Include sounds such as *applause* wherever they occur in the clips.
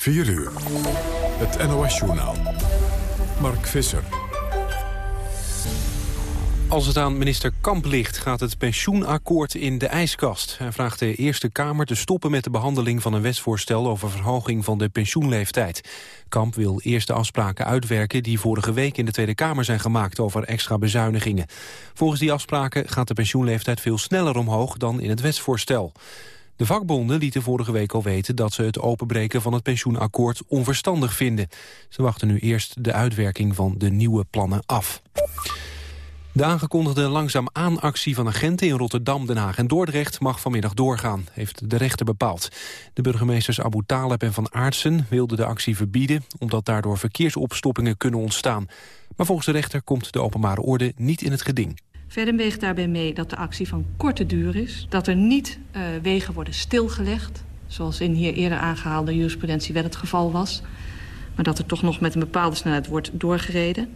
4 uur. Het NOS-journaal. Mark Visser. Als het aan minister Kamp ligt, gaat het pensioenakkoord in de ijskast. Hij vraagt de Eerste Kamer te stoppen met de behandeling van een wetsvoorstel over verhoging van de pensioenleeftijd. Kamp wil eerst de afspraken uitwerken die vorige week in de Tweede Kamer zijn gemaakt over extra bezuinigingen. Volgens die afspraken gaat de pensioenleeftijd veel sneller omhoog dan in het wetsvoorstel. De vakbonden lieten vorige week al weten dat ze het openbreken van het pensioenakkoord onverstandig vinden. Ze wachten nu eerst de uitwerking van de nieuwe plannen af. De aangekondigde langzaam aan-actie van agenten in Rotterdam, Den Haag en Dordrecht mag vanmiddag doorgaan, heeft de rechter bepaald. De burgemeesters Abu Taleb en Van Aartsen wilden de actie verbieden, omdat daardoor verkeersopstoppingen kunnen ontstaan. Maar volgens de rechter komt de openbare orde niet in het geding. Verder weegt daarbij mee dat de actie van korte duur is. Dat er niet uh, wegen worden stilgelegd, zoals in hier eerder aangehaalde jurisprudentie wel het geval was. Maar dat er toch nog met een bepaalde snelheid wordt doorgereden.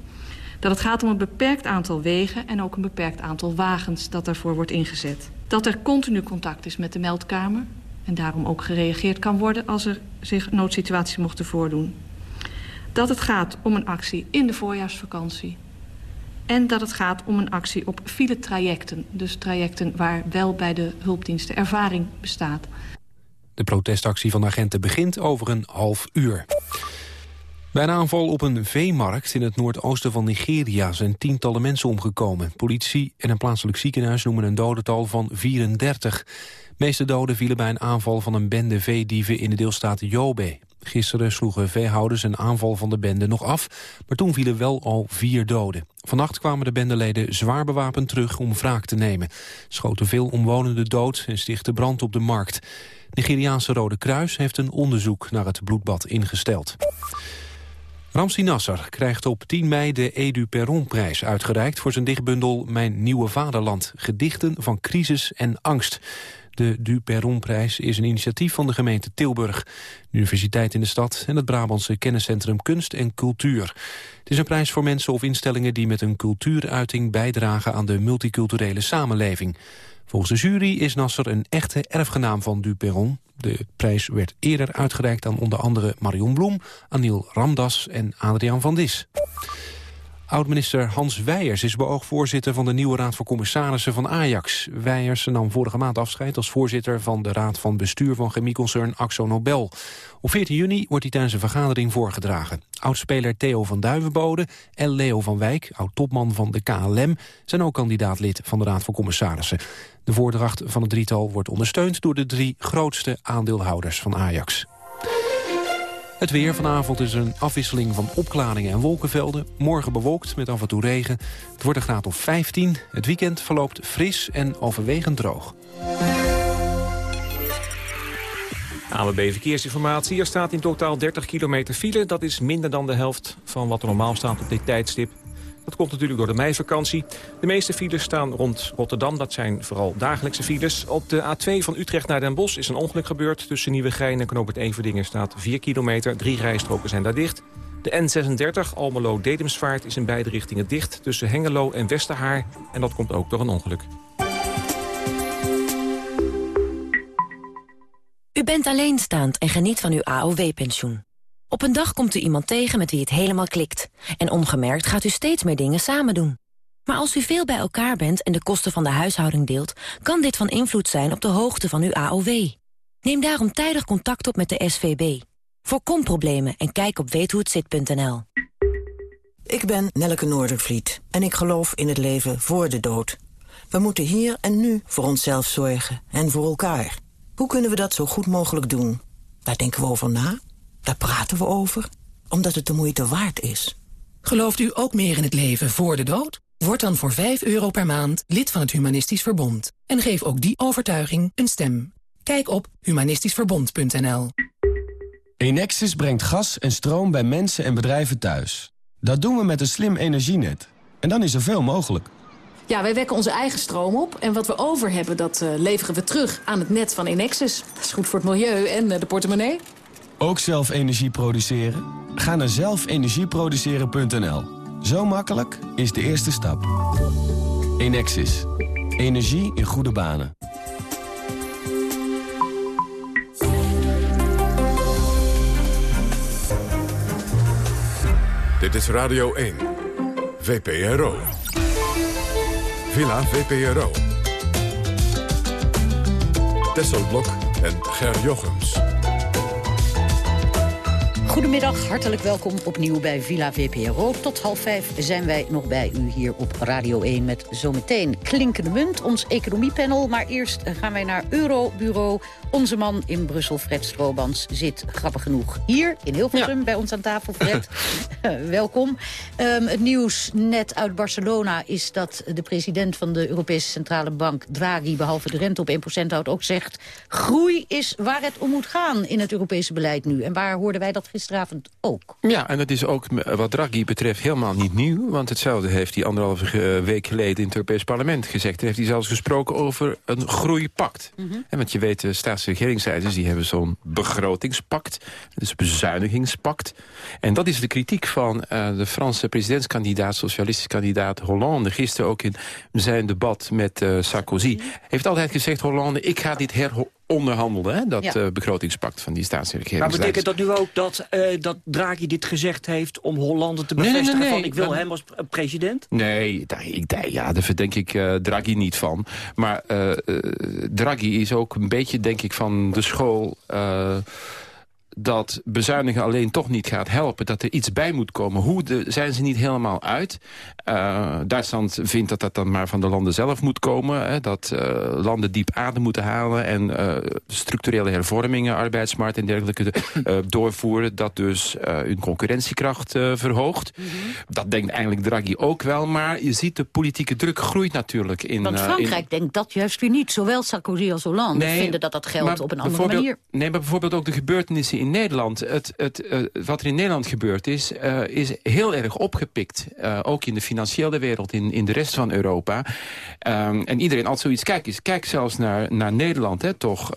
Dat het gaat om een beperkt aantal wegen en ook een beperkt aantal wagens dat daarvoor wordt ingezet. Dat er continu contact is met de meldkamer en daarom ook gereageerd kan worden als er zich noodsituaties mochten voordoen. Dat het gaat om een actie in de voorjaarsvakantie en dat het gaat om een actie op file-trajecten. Dus trajecten waar wel bij de hulpdiensten ervaring bestaat. De protestactie van de agenten begint over een half uur. Bij een aanval op een veemarkt in het noordoosten van Nigeria zijn tientallen mensen omgekomen. Politie en een plaatselijk ziekenhuis noemen een dodental van 34. De meeste doden vielen bij een aanval van een bende veedieven in de deelstaat Yobe. Gisteren sloegen veehouders een aanval van de bende nog af, maar toen vielen wel al vier doden. Vannacht kwamen de bendeleden zwaar bewapend terug om wraak te nemen. Schoten veel omwonenden dood en stichtten brand op de markt. Nigeriaanse Rode Kruis heeft een onderzoek naar het bloedbad ingesteld. Ramsi Nasser krijgt op 10 mei de Edu Perron-prijs uitgereikt... voor zijn dichtbundel Mijn Nieuwe Vaderland. Gedichten van crisis en angst. De Du Perron-prijs is een initiatief van de gemeente Tilburg, de universiteit in de stad en het Brabantse kenniscentrum Kunst en Cultuur. Het is een prijs voor mensen of instellingen die met een cultuuruiting bijdragen aan de multiculturele samenleving. Volgens de jury is Nasser een echte erfgenaam van Du Perron. De prijs werd eerder uitgereikt aan onder andere Marion Bloem, Anil Ramdas en Adriaan van Dis. Oud-minister Hans Weijers is beoogd voorzitter van de nieuwe Raad van Commissarissen van Ajax. Weijers nam vorige maand afscheid als voorzitter van de Raad van Bestuur van chemieconcern Axo Nobel. Op 14 juni wordt hij tijdens een vergadering voorgedragen. Oudspeler Theo van Duivenbode en Leo van Wijk, oud-topman van de KLM, zijn ook kandidaatlid van de Raad van Commissarissen. De voordracht van het drietal wordt ondersteund door de drie grootste aandeelhouders van Ajax. Het weer vanavond is een afwisseling van opklaringen en wolkenvelden. Morgen bewolkt met af en toe regen. Het wordt een graad of 15. Het weekend verloopt fris en overwegend droog. AWB Verkeersinformatie. Er staat in totaal 30 kilometer file. Dat is minder dan de helft van wat er normaal staat op dit tijdstip. Dat komt natuurlijk door de meivakantie. De meeste files staan rond Rotterdam. Dat zijn vooral dagelijkse files. Op de A2 van Utrecht naar Den Bosch is een ongeluk gebeurd. Tussen Nieuwegein en Knoop het Everdingen staat 4 kilometer. Drie rijstroken zijn daar dicht. De N36 Almelo-Dedemsvaart is in beide richtingen dicht... tussen Hengelo en Westerhaar. En dat komt ook door een ongeluk. U bent alleenstaand en geniet van uw AOW-pensioen. Op een dag komt u iemand tegen met wie het helemaal klikt. En ongemerkt gaat u steeds meer dingen samen doen. Maar als u veel bij elkaar bent en de kosten van de huishouding deelt... kan dit van invloed zijn op de hoogte van uw AOW. Neem daarom tijdig contact op met de SVB. Voorkom problemen en kijk op weethohetzit.nl. Ik ben Nelleke Noordervliet en ik geloof in het leven voor de dood. We moeten hier en nu voor onszelf zorgen en voor elkaar. Hoe kunnen we dat zo goed mogelijk doen? Daar denken we over na daar praten we over, omdat het de moeite waard is. Gelooft u ook meer in het leven voor de dood? Word dan voor 5 euro per maand lid van het Humanistisch Verbond. En geef ook die overtuiging een stem. Kijk op humanistischverbond.nl Enexis brengt gas en stroom bij mensen en bedrijven thuis. Dat doen we met een slim energienet. En dan is er veel mogelijk. Ja, wij wekken onze eigen stroom op. En wat we over hebben, dat uh, leveren we terug aan het net van Enexis. Dat is goed voor het milieu en uh, de portemonnee. Ook zelf energie produceren? Ga naar zelfenergieproduceren.nl. Zo makkelijk is de eerste stap. Enexis. Energie in goede banen. Dit is Radio 1. VPRO. Villa VPRO. Tesselblok en Ger Jochems. Goedemiddag, hartelijk welkom opnieuw bij Villa VPRO. Tot half vijf zijn wij nog bij u hier op Radio 1 met zometeen Klinkende Munt, ons economiepanel. Maar eerst gaan wij naar Eurobureau. Onze man in Brussel, Fred Stroobans, zit grappig genoeg hier in Hilversum bij ons aan tafel. Fred, *laughs* *laughs* welkom. Um, het nieuws net uit Barcelona is dat de president van de Europese Centrale Bank, Draghi, behalve de rente op 1% houdt, ook zegt... groei is waar het om moet gaan in het Europese beleid nu. En waar hoorden wij dat gisteravond ook? Ja, en dat is ook wat Draghi betreft helemaal niet nieuw. Want hetzelfde heeft hij anderhalve week geleden in het Europees Parlement gezegd. En heeft hij zelfs gesproken over een groeipact. Mm -hmm. en want je weet, de staats- regeringsleiders die hebben zo'n begrotingspact. Dus bezuinigingspact. En dat is de kritiek van uh, de Franse presidentskandidaat, socialistische kandidaat Hollande. Gisteren ook in zijn debat met uh, Sarkozy. Heeft altijd gezegd, Hollande, ik ga dit heronderhandelen. Hè, dat ja. uh, begrotingspact van die staats- en regeringsleiders. Maar betekent dat nu ook dat, dat Draghi dit gezegd heeft om Hollande te bevestigen nee, nee, nee, van ik wil hem als president? Nee, daar, ik, ja, daar verdenk ik Draghi niet van. Maar Draghi is ook een beetje, denk ik, van de school... Dat bezuinigen alleen toch niet gaat helpen. Dat er iets bij moet komen. Hoe de, zijn ze niet helemaal uit. Uh, Duitsland vindt dat dat dan maar van de landen zelf moet komen. Hè, dat uh, landen diep adem moeten halen. En uh, structurele hervormingen, arbeidsmarkt en dergelijke *clears throat* doorvoeren. Dat dus hun concurrentiekracht verhoogt. Mm -hmm. Dat denkt eigenlijk Draghi ook wel. Maar je ziet de politieke druk groeit natuurlijk. In, Want Frankrijk in... denkt dat juist weer niet. Zowel Sarkozy als Hollande nee, vinden dat dat geldt op een andere manier. Nee, maar bijvoorbeeld ook de gebeurtenissen in Nederland. Het, het, uh, wat er in Nederland gebeurd is, uh, is heel erg opgepikt. Uh, ook in de financiële wereld, in, in de rest van Europa. Um, en iedereen had zoiets, kijk eens, kijk zelfs naar, naar Nederland. Hè, toch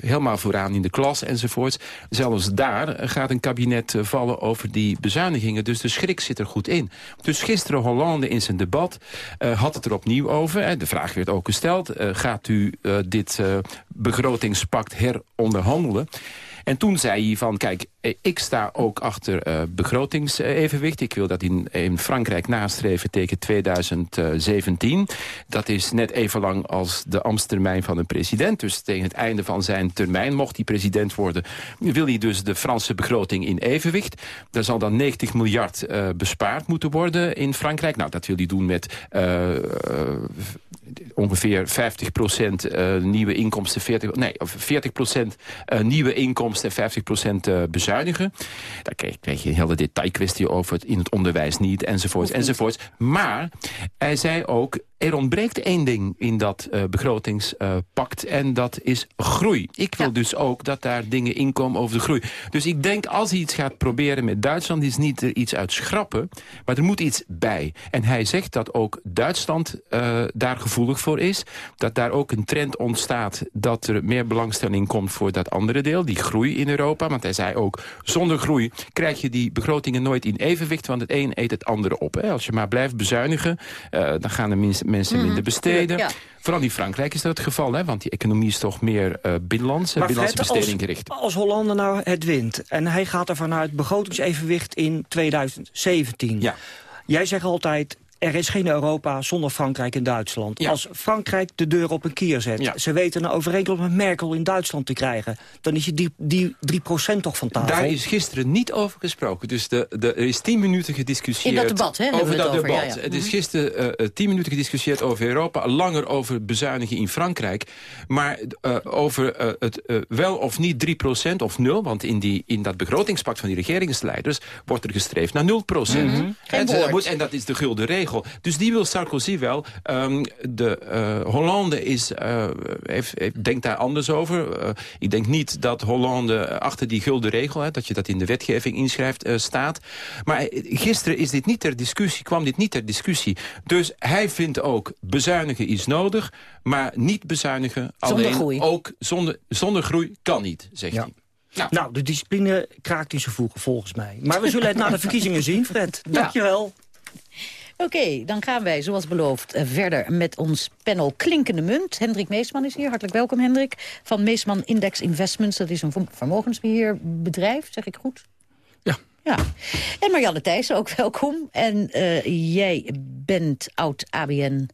helemaal vooraan in de klas enzovoorts. Zelfs daar gaat een kabinet vallen over die bezuinigingen. Dus de schrik zit er goed in. Dus gisteren Hollande in zijn debat had het er opnieuw over. Hè. De vraag werd ook gesteld, gaat u dit begrotingspact heronderhandelen? En toen zei hij van, kijk, ik sta ook achter uh, begrotingsevenwicht. Ik wil dat in, in Frankrijk nastreven tegen 2017. Dat is net even lang als de ambtstermijn van een president. Dus tegen het einde van zijn termijn, mocht hij president worden... wil hij dus de Franse begroting in evenwicht. Daar zal dan 90 miljard uh, bespaard moeten worden in Frankrijk. Nou, dat wil hij doen met... ongeveer 50% nieuwe inkomsten, 40, nee, 40% nieuwe inkomsten en 50% bezuinigen. Daar krijg je een hele detailkwestie over het in het onderwijs niet, enzovoorts, enzovoorts. Maar hij zei ook, er ontbreekt één ding in dat uh, begrotingspact uh, en dat is groei. Ik wil ja. dus ook dat daar dingen inkomen over de groei. Dus ik denk als hij iets gaat proberen met Duitsland... is niet er iets uit schrappen, maar er moet iets bij. En hij zegt dat ook Duitsland uh, daar gevoelig voor is. Dat daar ook een trend ontstaat dat er meer belangstelling komt... voor dat andere deel, die groei in Europa. Want hij zei ook, zonder groei krijg je die begrotingen nooit in evenwicht... want het een eet het andere op. Hè. Als je maar blijft bezuinigen, dan gaan de mensen mensen mm, minder besteden. Ja. Vooral in Frankrijk is dat het geval, hè? want die economie is toch meer uh, maar binnenlandse Fred, besteding gericht. Als, als Hollande nou het wint en hij gaat er vanuit begrotingsevenwicht in 2017... Ja. Jij zegt altijd, er is geen Europa zonder Frankrijk en Duitsland. Ja. Als Frankrijk de deur op een kier zet... Ja. ze weten een overeenkomst met Merkel in Duitsland te krijgen... dan is je die, die 3% toch van tafel. Daar is gisteren niet over gesproken. Dus de, de, er is tien minuten gediscussieerd... In dat debat, hè? Over dat over. debat. Ja, ja. Het is gisteren uh, tien minuten gediscussieerd over Europa... langer over bezuinigen in Frankrijk. Maar uh, over uh, het wel of niet 3% of 0... want in, die, in dat begrotingspact van die regeringsleiders... wordt er gestreefd naar 0%. Mm -hmm. en, en dat is de gulden regel. Dus die wil Sarkozy wel. Um, de uh, Hollande is, uh, heeft, heeft, denkt daar anders over. Uh, ik denk niet dat Hollande achter die gulden regel... Hè, dat je dat in de wetgeving inschrijft, staat. Maar gisteren is dit niet ter discussie, kwam dit niet ter discussie. Dus hij vindt ook bezuinigen is nodig... maar niet bezuinigen zonder alleen. Groei. Ook zonder, zonder groei kan niet, zegt ja. hij. Nou. nou, de discipline kraakt in zijn voegen, volgens mij. Maar we zullen het na de verkiezingen zien, Fred. Dankjewel. Oké, okay, dan gaan wij, zoals beloofd, verder met ons panel Klinkende Munt. Hendrik Meesman is hier. Hartelijk welkom, Hendrik. Van Meesman Index Investments. Dat is een vermogensbeheerbedrijf, zeg ik goed? Ja, Ja. En Marianne Thijssen, ook welkom. En jij bent oud-ABN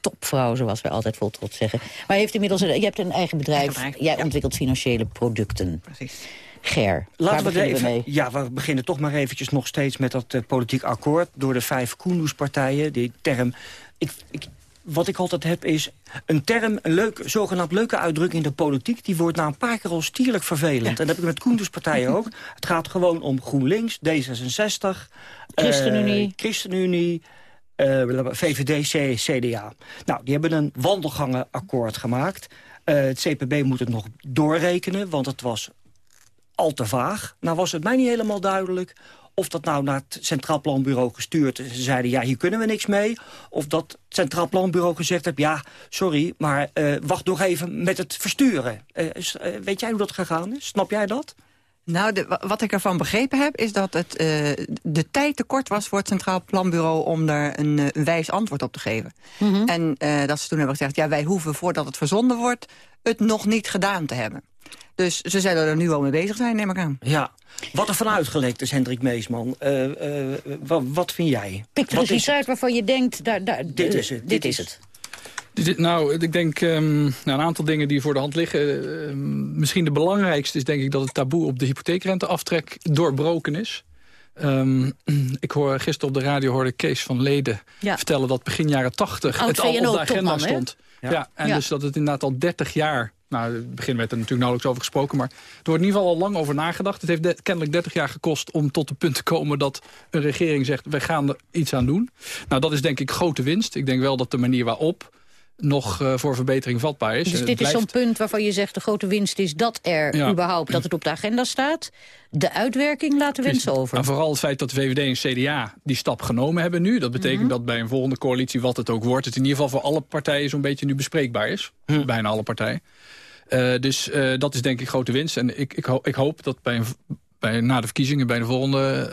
topvrouw, zoals wij altijd vol trots zeggen. Maar je, heeft inmiddels een, je hebt een eigen bedrijf. Jij ontwikkelt financiële producten. Precies. Ger, Laten we, even, mee? Ja, we beginnen toch maar eventjes nog steeds met dat uh, politiek akkoord... door de vijf Koenderspartijen. Die term... Ik, ik, wat ik altijd heb is een term, een leuk, zogenaamd leuke uitdrukking in de politiek... die wordt na een paar keer al stierlijk vervelend. En dat heb ik met Koenderspartijen ook. Het gaat gewoon om GroenLinks, D66... ChristenUnie. Uh, ChristenUnie uh, VVD, CDA. Nou, die hebben een wandelgangenakkoord gemaakt. Uh, het CPB moet het nog doorrekenen, want het was al te vaag. Nou was het mij niet helemaal duidelijk of dat nou naar het Centraal Planbureau gestuurd is. Ze zeiden, ja, hier kunnen we niks mee. Of dat het Centraal Planbureau gezegd heeft... ja, sorry, maar uh, wacht nog even met het versturen. Uh, weet jij hoe dat gegaan is? Snap jij dat? Nou, de, wat ik ervan begrepen heb, is dat het, uh, de tijd te kort was voor het Centraal Planbureau om er een, een wijs antwoord op te geven. Mm -hmm. En uh, dat ze toen hebben gezegd, ja, wij hoeven voordat het verzonden wordt, het nog niet gedaan te hebben. Dus ze zullen er nu al mee bezig zijn, neem ik aan. Ja. Wat er vanuit gelekt is, Hendrik Meesman. Uh, uh, wat, wat, vind jij? Pik er iets uit waarvan je denkt... Daar, daar, dit is het. Dit, dit is het. Nou, ik denk um, nou, een aantal dingen die voor de hand liggen. Uh, misschien de belangrijkste is denk ik dat het taboe op de hypotheekrenteaftrek doorbroken is. Um, *clears throat* ik hoor gisteren op de radio hoorde Kees van Leden ja. vertellen dat begin jaren 80 het al op de agenda stond. Ja. ja. en ja. dus dat het inderdaad al 30 jaar nou, in het begin werd er natuurlijk nauwelijks over gesproken... maar er wordt in ieder geval al lang over nagedacht. Het heeft kennelijk 30 jaar gekost om tot het punt te komen... dat een regering zegt, wij gaan er iets aan doen. Nou, dat is denk ik grote winst. Ik denk wel dat de manier waarop nog uh, voor verbetering vatbaar is. Dus dit blijft... is zo'n punt waarvan je zegt... de grote winst is dat er ja. überhaupt, dat het op de agenda staat. De uitwerking laten wensen over. En vooral het feit dat de VVD en CDA die stap genomen hebben nu. Dat betekent mm -hmm. dat bij een volgende coalitie, wat het ook wordt... het in ieder geval voor alle partijen zo'n beetje nu bespreekbaar is. Hm. Bijna alle partijen. Uh, dus uh, dat is denk ik grote winst. En ik, ik, ho ik hoop dat bij, een, bij na de verkiezingen, bij de volgende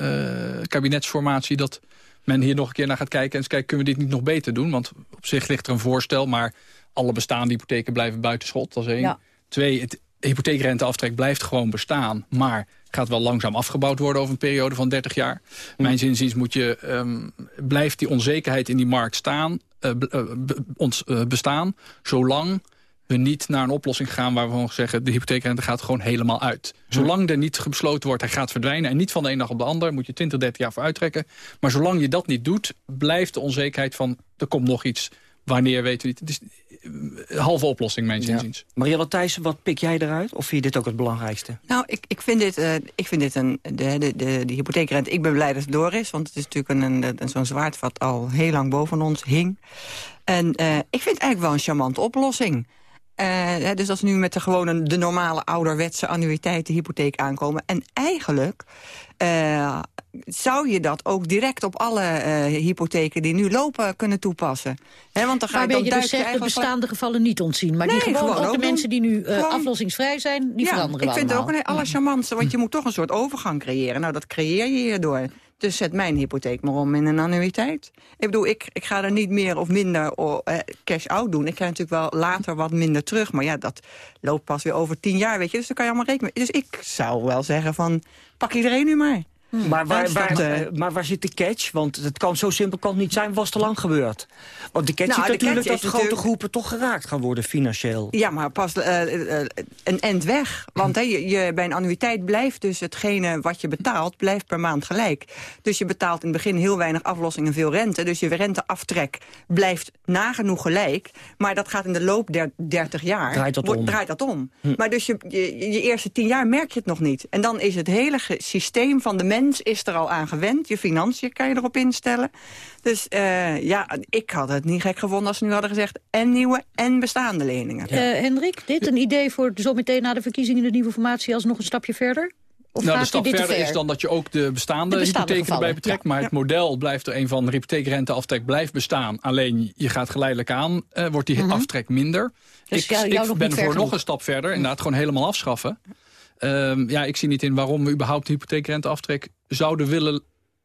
uh, kabinetsformatie... dat men hier nog een keer naar gaat kijken en eens kijken... kunnen we dit niet nog beter doen? Want op zich ligt er een voorstel, maar alle bestaande hypotheken blijven buitenschot. Dat is één. Ja. Twee, het hypotheekrenteaftrek blijft gewoon bestaan, maar gaat wel langzaam afgebouwd worden over een periode van 30 jaar. Hm. Mijn zinziens moet je, um, blijft die onzekerheid in die markt staan, uh, be, ons, uh, bestaan, zolang we niet naar een oplossing gaan waar we gewoon zeggen... de hypotheekrente gaat gewoon helemaal uit. Zolang er niet besloten wordt, hij gaat verdwijnen... en niet van de een dag op de ander, moet je 20, 30 jaar voor uittrekken. Maar zolang je dat niet doet, blijft de onzekerheid van... er komt nog iets, wanneer weten we niet. Het is een halve oplossing, mijn zinziens. Ja. Marielle Thijssen, wat pik jij eruit? Of vind je dit ook het belangrijkste? Nou, ik, ik vind dit, uh, ik vind dit een, de, de, de, de hypotheekrente... ik ben blij dat het door is, want het is natuurlijk een, een, zo'n zwaard... wat al heel lang boven ons hing. En uh, ik vind het eigenlijk wel een charmante oplossing... Uh, dus als we nu met de gewone de normale ouderwetse annuïteit de hypotheek aankomen. En eigenlijk uh, zou je dat ook direct op alle uh, hypotheken die nu lopen kunnen toepassen. He, want dan ga je, dan dus zegt de bestaande gevallen niet ontzien. Maar nee, die gewoon, gewoon ook de mensen die nu uh, aflossingsvrij zijn, die ja, veranderen ik vind het ook een allercharmantste, want je moet toch een soort overgang creëren. Nou, dat creëer je hierdoor. Dus zet mijn hypotheek maar om in een annuïteit. Ik bedoel, ik, ik ga er niet meer of minder eh, cash-out doen. Ik ga natuurlijk wel later wat minder terug. Maar ja, dat loopt pas weer over tien jaar, weet je. Dus daar kan je allemaal rekenen. Dus ik zou wel zeggen van, pak iedereen nu maar. Hmm. Maar, waar, waar, uh, maar waar zit de catch? Want het kan zo simpel kan het niet zijn, was te lang gebeurd. Want de catch nou, is natuurlijk dat grote natuurlijk... groepen toch geraakt gaan worden financieel. Ja, maar pas uh, uh, een end weg. Want je, je, bij een annuïteit blijft dus hetgene wat je betaalt, blijft per maand gelijk. Dus je betaalt in het begin heel weinig aflossing en veel rente. Dus je renteaftrek blijft nagenoeg gelijk. Maar dat gaat in de loop der 30 jaar. Draait dat om. Draait dat om. Hm. Maar dus je, je, je eerste 10 jaar merk je het nog niet. En dan is het hele systeem van de is er al aan gewend. Je financiën kan je erop instellen. Dus uh, ja, ik had het niet gek gevonden als ze nu hadden gezegd... en nieuwe en bestaande leningen. Ja. Uh, Hendrik, dit een idee voor zometeen na de verkiezingen... de nieuwe formatie als nog een stapje verder? Of nou, de stap verder is dan dat je ook de bestaande, de bestaande hypotheken erbij betrekt. Ja. Maar het model blijft er een van de hypotheekrenteaftrek blijft bestaan. Alleen je gaat geleidelijk aan, uh, wordt die mhm. aftrek minder. Dus ik, ik ben voor nog een stap verder, inderdaad gewoon helemaal afschaffen. Um, ja, ik zie niet in waarom we überhaupt de hypotheekrenteaftrek zouden willen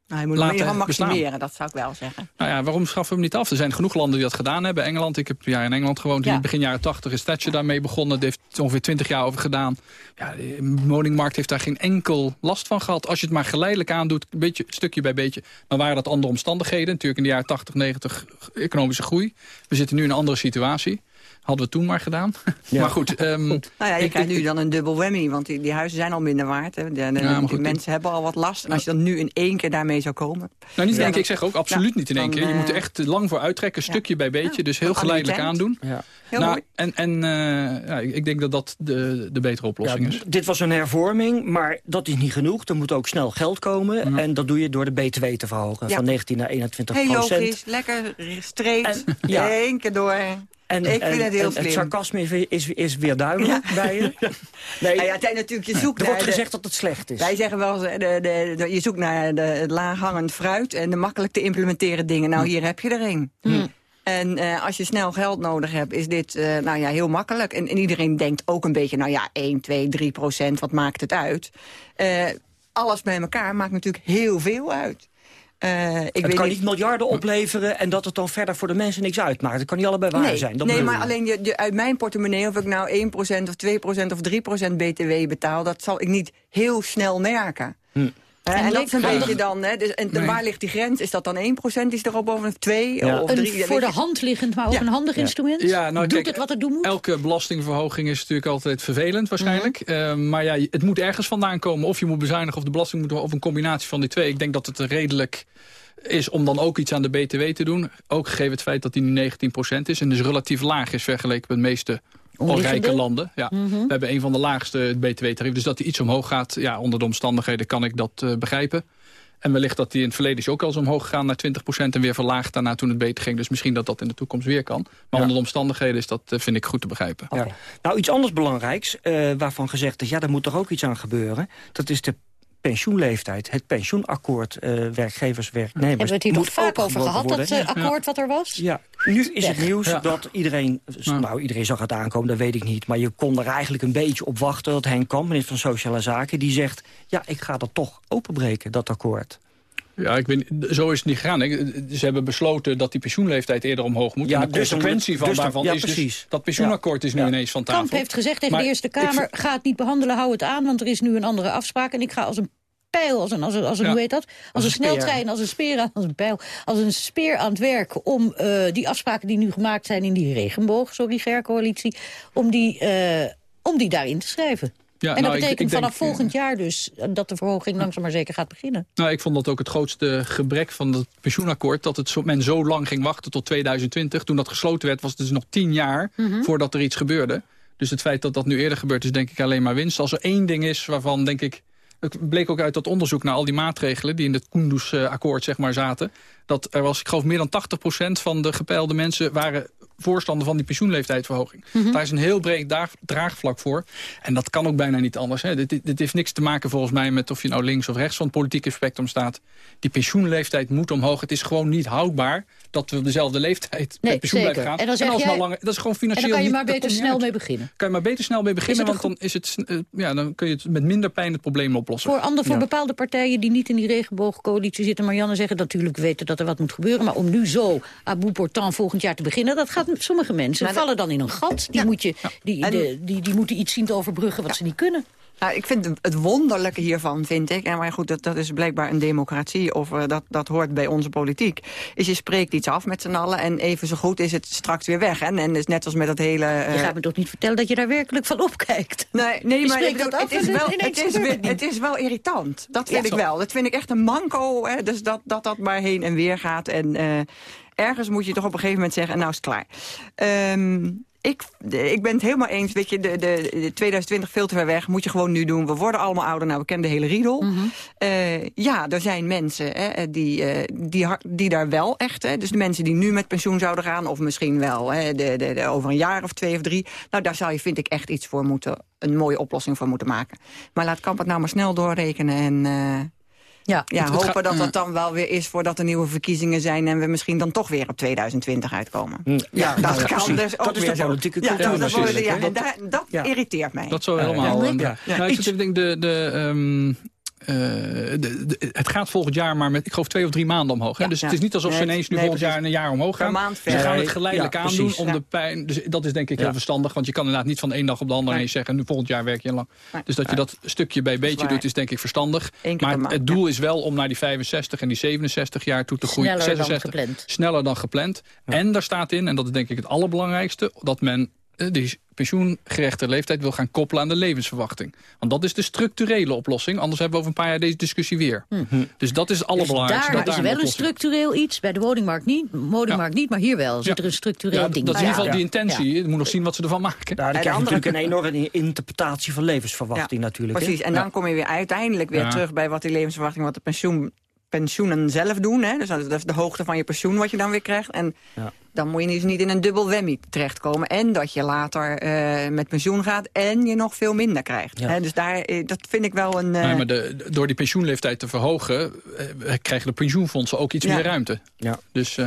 Nou, je moet laten hem maximeren, dat zou ik wel zeggen. Nou ja, waarom schaffen we hem niet af? Er zijn genoeg landen die dat gedaan hebben. Engeland, ik heb ja, in Engeland gewoond. Ja. In begin jaren 80 is Thatcher daarmee begonnen. Die heeft ongeveer 20 jaar over gedaan. Ja, de woningmarkt heeft daar geen enkel last van gehad. Als je het maar geleidelijk aandoet, een beetje, stukje bij beetje... dan waren dat andere omstandigheden. Natuurlijk in de jaren 80, 90 economische groei. We zitten nu in een andere situatie. Hadden we toen maar gedaan. Maar goed. ehm, Nou ja, je ik- krijgt ik- nu dan een dubbel whammy, want die, die huizen zijn al minder waard. Hè. De, de- Ja, maar die goed, mensen hebben al wat last. En als je dan nu in één keer daarmee zou komen... Nou, niet in Ja, één keer. Ik zeg ook absoluut Ja, niet in één dan, keer. Je moet er eh, echt lang voor uittrekken, stukje bij beetje. Dus heel geleidelijk aandoen. Ja. Heel Nou, mooi. en en eh, ja, ik denk dat dat de, de betere oplossing Ja, is. dit was een hervorming, maar dat is niet genoeg. Er moet ook snel geld komen. En dat doe je door de BTW te verhogen. Ja. Van 19 naar 21 Heel procent. logisch, lekker streed. ja. Eén keer door. En, ik vind en- het heel en slim. Het sarcasme is, weer- is, weer duidelijk bij je. *laughs* Nee, Nou ja, het natuurlijk, je er zoekt wordt naar de- gezegd dat het slecht is. Wij zeggen wel, eens, de, de, de- je zoekt naar de, het laaghangend fruit en de makkelijk te implementeren dingen. Nou, hier heb je er een. En eh, als je snel geld nodig hebt, is dit eh, nou ja, heel makkelijk. En, en iedereen denkt ook een beetje, nou ja, 1, 2, 3 procent, wat maakt het uit? Eh, alles bij elkaar maakt natuurlijk heel veel uit. Eh, ik het weet kan niet- miljarden opleveren en dat het dan verder voor de mensen niks uitmaakt. Het kan niet allebei waar nee, zijn. Dat nee maar je. alleen je, je- uit mijn portemonnee... of ik nou 1% of 2% of 3% btw betaal... dat zal ik niet heel snel merken. Hm. Hè, En en dat is een beetje dan... Hè, dus, en Nee. waar ligt die grens? Is dat dan 1%? Is erop boven of 2 Ja. of Een 3? voor de hand liggend, maar ook Ja. een handig Ja. instrument? Ja, nou, Doet kijk, het wat het doen moet? Elke belastingverhoging is natuurlijk altijd vervelend waarschijnlijk. Mhm. Eh, maar ja, het moet ergens vandaan komen. Of je moet bezuinigen of de belasting moet... of een combinatie van die twee. Ik denk dat het redelijk is om dan ook iets aan de BTW te doen. Ook gegeven het feit dat die nu 19% is. En dus relatief laag is vergeleken met de meeste Omliggende? rijke landen. Ja. Mhm. We hebben een van de laagste btw-tarieven. Dus dat die iets omhoog gaat, ja, onder de omstandigheden kan ik dat eh, begrijpen. En wellicht dat die in het verleden is ook al eens omhoog gegaan naar 20% en weer verlaagd daarna toen het beter ging. Dus misschien dat dat in de toekomst weer kan. Maar Ja. onder de omstandigheden is dat, eh, vind ik, goed te begrijpen. Nou, iets anders belangrijks, eh, waarvan gezegd is... ja, daar moet toch ook iets aan gebeuren. Dat is de pensioenleeftijd. Het pensioenakkoord eh werkgevers, werknemers... Hebben we het hier nog vaak ook over gehad, dat eh, akkoord wat er was? Ja, nu is het nieuws Ja. dat iedereen... Nou, iedereen zag het aankomen, dat weet ik niet. Maar je kon er eigenlijk een beetje op wachten dat Henk Kamp, minister van Sociale Zaken... die zegt, ja, ik ga dat toch openbreken, dat akkoord. Ja, ik weet, niet, zo is het niet gegaan. hè. Ze hebben besloten dat die pensioenleeftijd eerder omhoog moet. Ja, en de dus consequentie van dus dan- daarvan ja, is dus... precies. dat pensioenakkoord is nu Ja. ineens van tafel. Kamp heeft gezegd tegen Maar de Eerste ik Kamer... vind- ga het niet behandelen, hou het aan, want er is nu een andere afspraak... en ik ga als een pijl, als een, als een, als een Ja. hoe heet dat? Als, Als een sneltrein, als een speer, aan- als een pijl, als een speer aan het werk... om eh, die afspraken die nu gemaakt zijn in die regenboog, sorry, GER-coalitie... om die, eh, om die daarin te schrijven. Ja, en dat nou, betekent ik vanaf volgend jaar dus... eh, dat de verhoging langzaam maar zeker gaat beginnen. Nou, ik vond dat ook het grootste gebrek van het pensioenakkoord... dat het zo, men zo lang ging wachten tot 2020. Toen dat gesloten werd, was het dus nog tien jaar Mhm. voordat er iets gebeurde. Dus het feit dat dat nu eerder gebeurt, is denk ik alleen maar winst. Als er één ding is waarvan, denk ik... Het bleek ook uit dat onderzoek naar al die maatregelen... die in het Kunduz-akkoord zeg maar, zaten... dat er was, ik geloof, meer dan 80% van de gepeilde mensen... waren voorstander van die pensioenleeftijdsverhoging. Mhm. Daar is een heel breed draagvlak voor. En dat kan ook bijna niet anders. Hè. Dit, dit, dit heeft niks te maken volgens mij met of je nou links of rechts van het politieke spectrum staat. Die pensioenleeftijd moet omhoog. Het is gewoon niet houdbaar dat we op dezelfde leeftijd Nee, met pensioen zeker. blijven gaan. En dan zeg als jij- langer, dat is gewoon En financieel dan kan je maar beter snel mee beginnen. Kan je maar beter snel mee beginnen, want dan, is het, eh, ja, dan kun je het met minder pijn het probleem oplossen. Voor, ander, voor Ja. bepaalde partijen die niet in die regenboogcoalitie zitten... Marianne zeggen natuurlijk weten dat er wat moet gebeuren... maar om nu zo à bout portant volgend jaar te beginnen... dat gaat sommige mensen Maar vallen dan in een gat. Die, moet je, die, En- de, die, die moeten iets zien te overbruggen wat ze niet kunnen. Nou, ik vind het wonderlijke hiervan, vind ik... en maar goed, dat, dat is blijkbaar een democratie... of eh, dat, dat hoort bij onze politiek... is je spreekt iets af met z'n allen... en even zo goed is het straks weer weg. Hè? En is net als met dat hele... eh, Je gaat me toch niet vertellen dat je daar werkelijk van opkijkt? Nee, nee Je maar ik bedoel, dat af het, is wel, het, is het is wel irritant. Dat vind Ja. ik wel. Dat vind ik echt een manco. Hè, dus dat, dat dat maar heen en weer gaat. En eh, ergens moet je toch op een gegeven moment zeggen... en nou is het klaar. Ehm, ik, ik ben het helemaal eens. Weet je, de, de, de 2020 veel te ver weg. Moet je gewoon nu doen. We worden allemaal ouder. Nou, we kennen de hele riedel. Eh, ja, er zijn mensen hè, die, eh, die, die daar wel echt... Hè, dus de mensen die nu met pensioen zouden gaan... of misschien wel hè, de, de, de, over een jaar of twee of drie... nou, daar zou je, vind ik, echt iets voor moeten... een mooie oplossing voor moeten maken. Maar laat Kamp het nou maar snel doorrekenen en... eh, Ja, ja, het hopen gaat- dat dat dan wel weer is voordat er nieuwe verkiezingen zijn... en we misschien dan toch weer op 2020 uitkomen. Ja, Ja, dat ja, kan dus ook Dat is weer de zo. politieke Ja, cultuur dat, dat, natuurlijk, ja, dat Ja. irriteert mij. Dat zo helemaal. ja. eh, Ja. Nou, ik zit even denken, de, de, ehm, het gaat volgend jaar maar met, ik geloof, twee of drie maanden omhoog. Hè? dus het is niet alsof ze ineens nu volgend jaar een jaar omhoog gaan. Ze gaan het geleidelijk aandoen om de pijn. Dus dat is denk ik heel verstandig. Want je kan inderdaad niet van de ene dag op de andere ineens zeggen... nu volgend jaar werk je lang. Dus dat je dat stukje bij beetje doet, is denk ik verstandig. Maar het doel is wel om naar die 65 en die 67 jaar toe te groeien. Sneller 66, dan gepland. Sneller dan gepland. En daar staat in, en dat is denk ik het allerbelangrijkste... dat men eh, die pensioengerechte leeftijd wil gaan koppelen aan de levensverwachting. Want dat is de structurele oplossing. Anders hebben we over een paar jaar deze discussie weer. Hm. Dus dat is het allerbelangrijkste. Dus daar is wel een structureel iets. Bij de woningmarkt niet, woningmarkt niet maar hier wel zit er een structureel ding. Dat is in ieder geval die intentie. Je moet nog zien wat ze ervan maken. Daar krijg je natuurlijk een enorme interpretatie van levensverwachting natuurlijk. Precies, en dan kom je weer uiteindelijk weer terug bij wat die levensverwachting, wat de pensioen pensioenen zelf doen. Hè? Dus dat is de hoogte van je pensioen wat je dan weer krijgt. En ja. Dan moet je dus niet in een dubbel wemmie terechtkomen. En dat je later uh, met pensioen gaat en je nog veel minder krijgt. Ja. Dus daar, eh, dat vind ik wel een... Uh... Nee, maar de, door die pensioenleeftijd te verhogen... Uh, krijgen de pensioenfondsen ook iets meer ruimte. Ja. Dus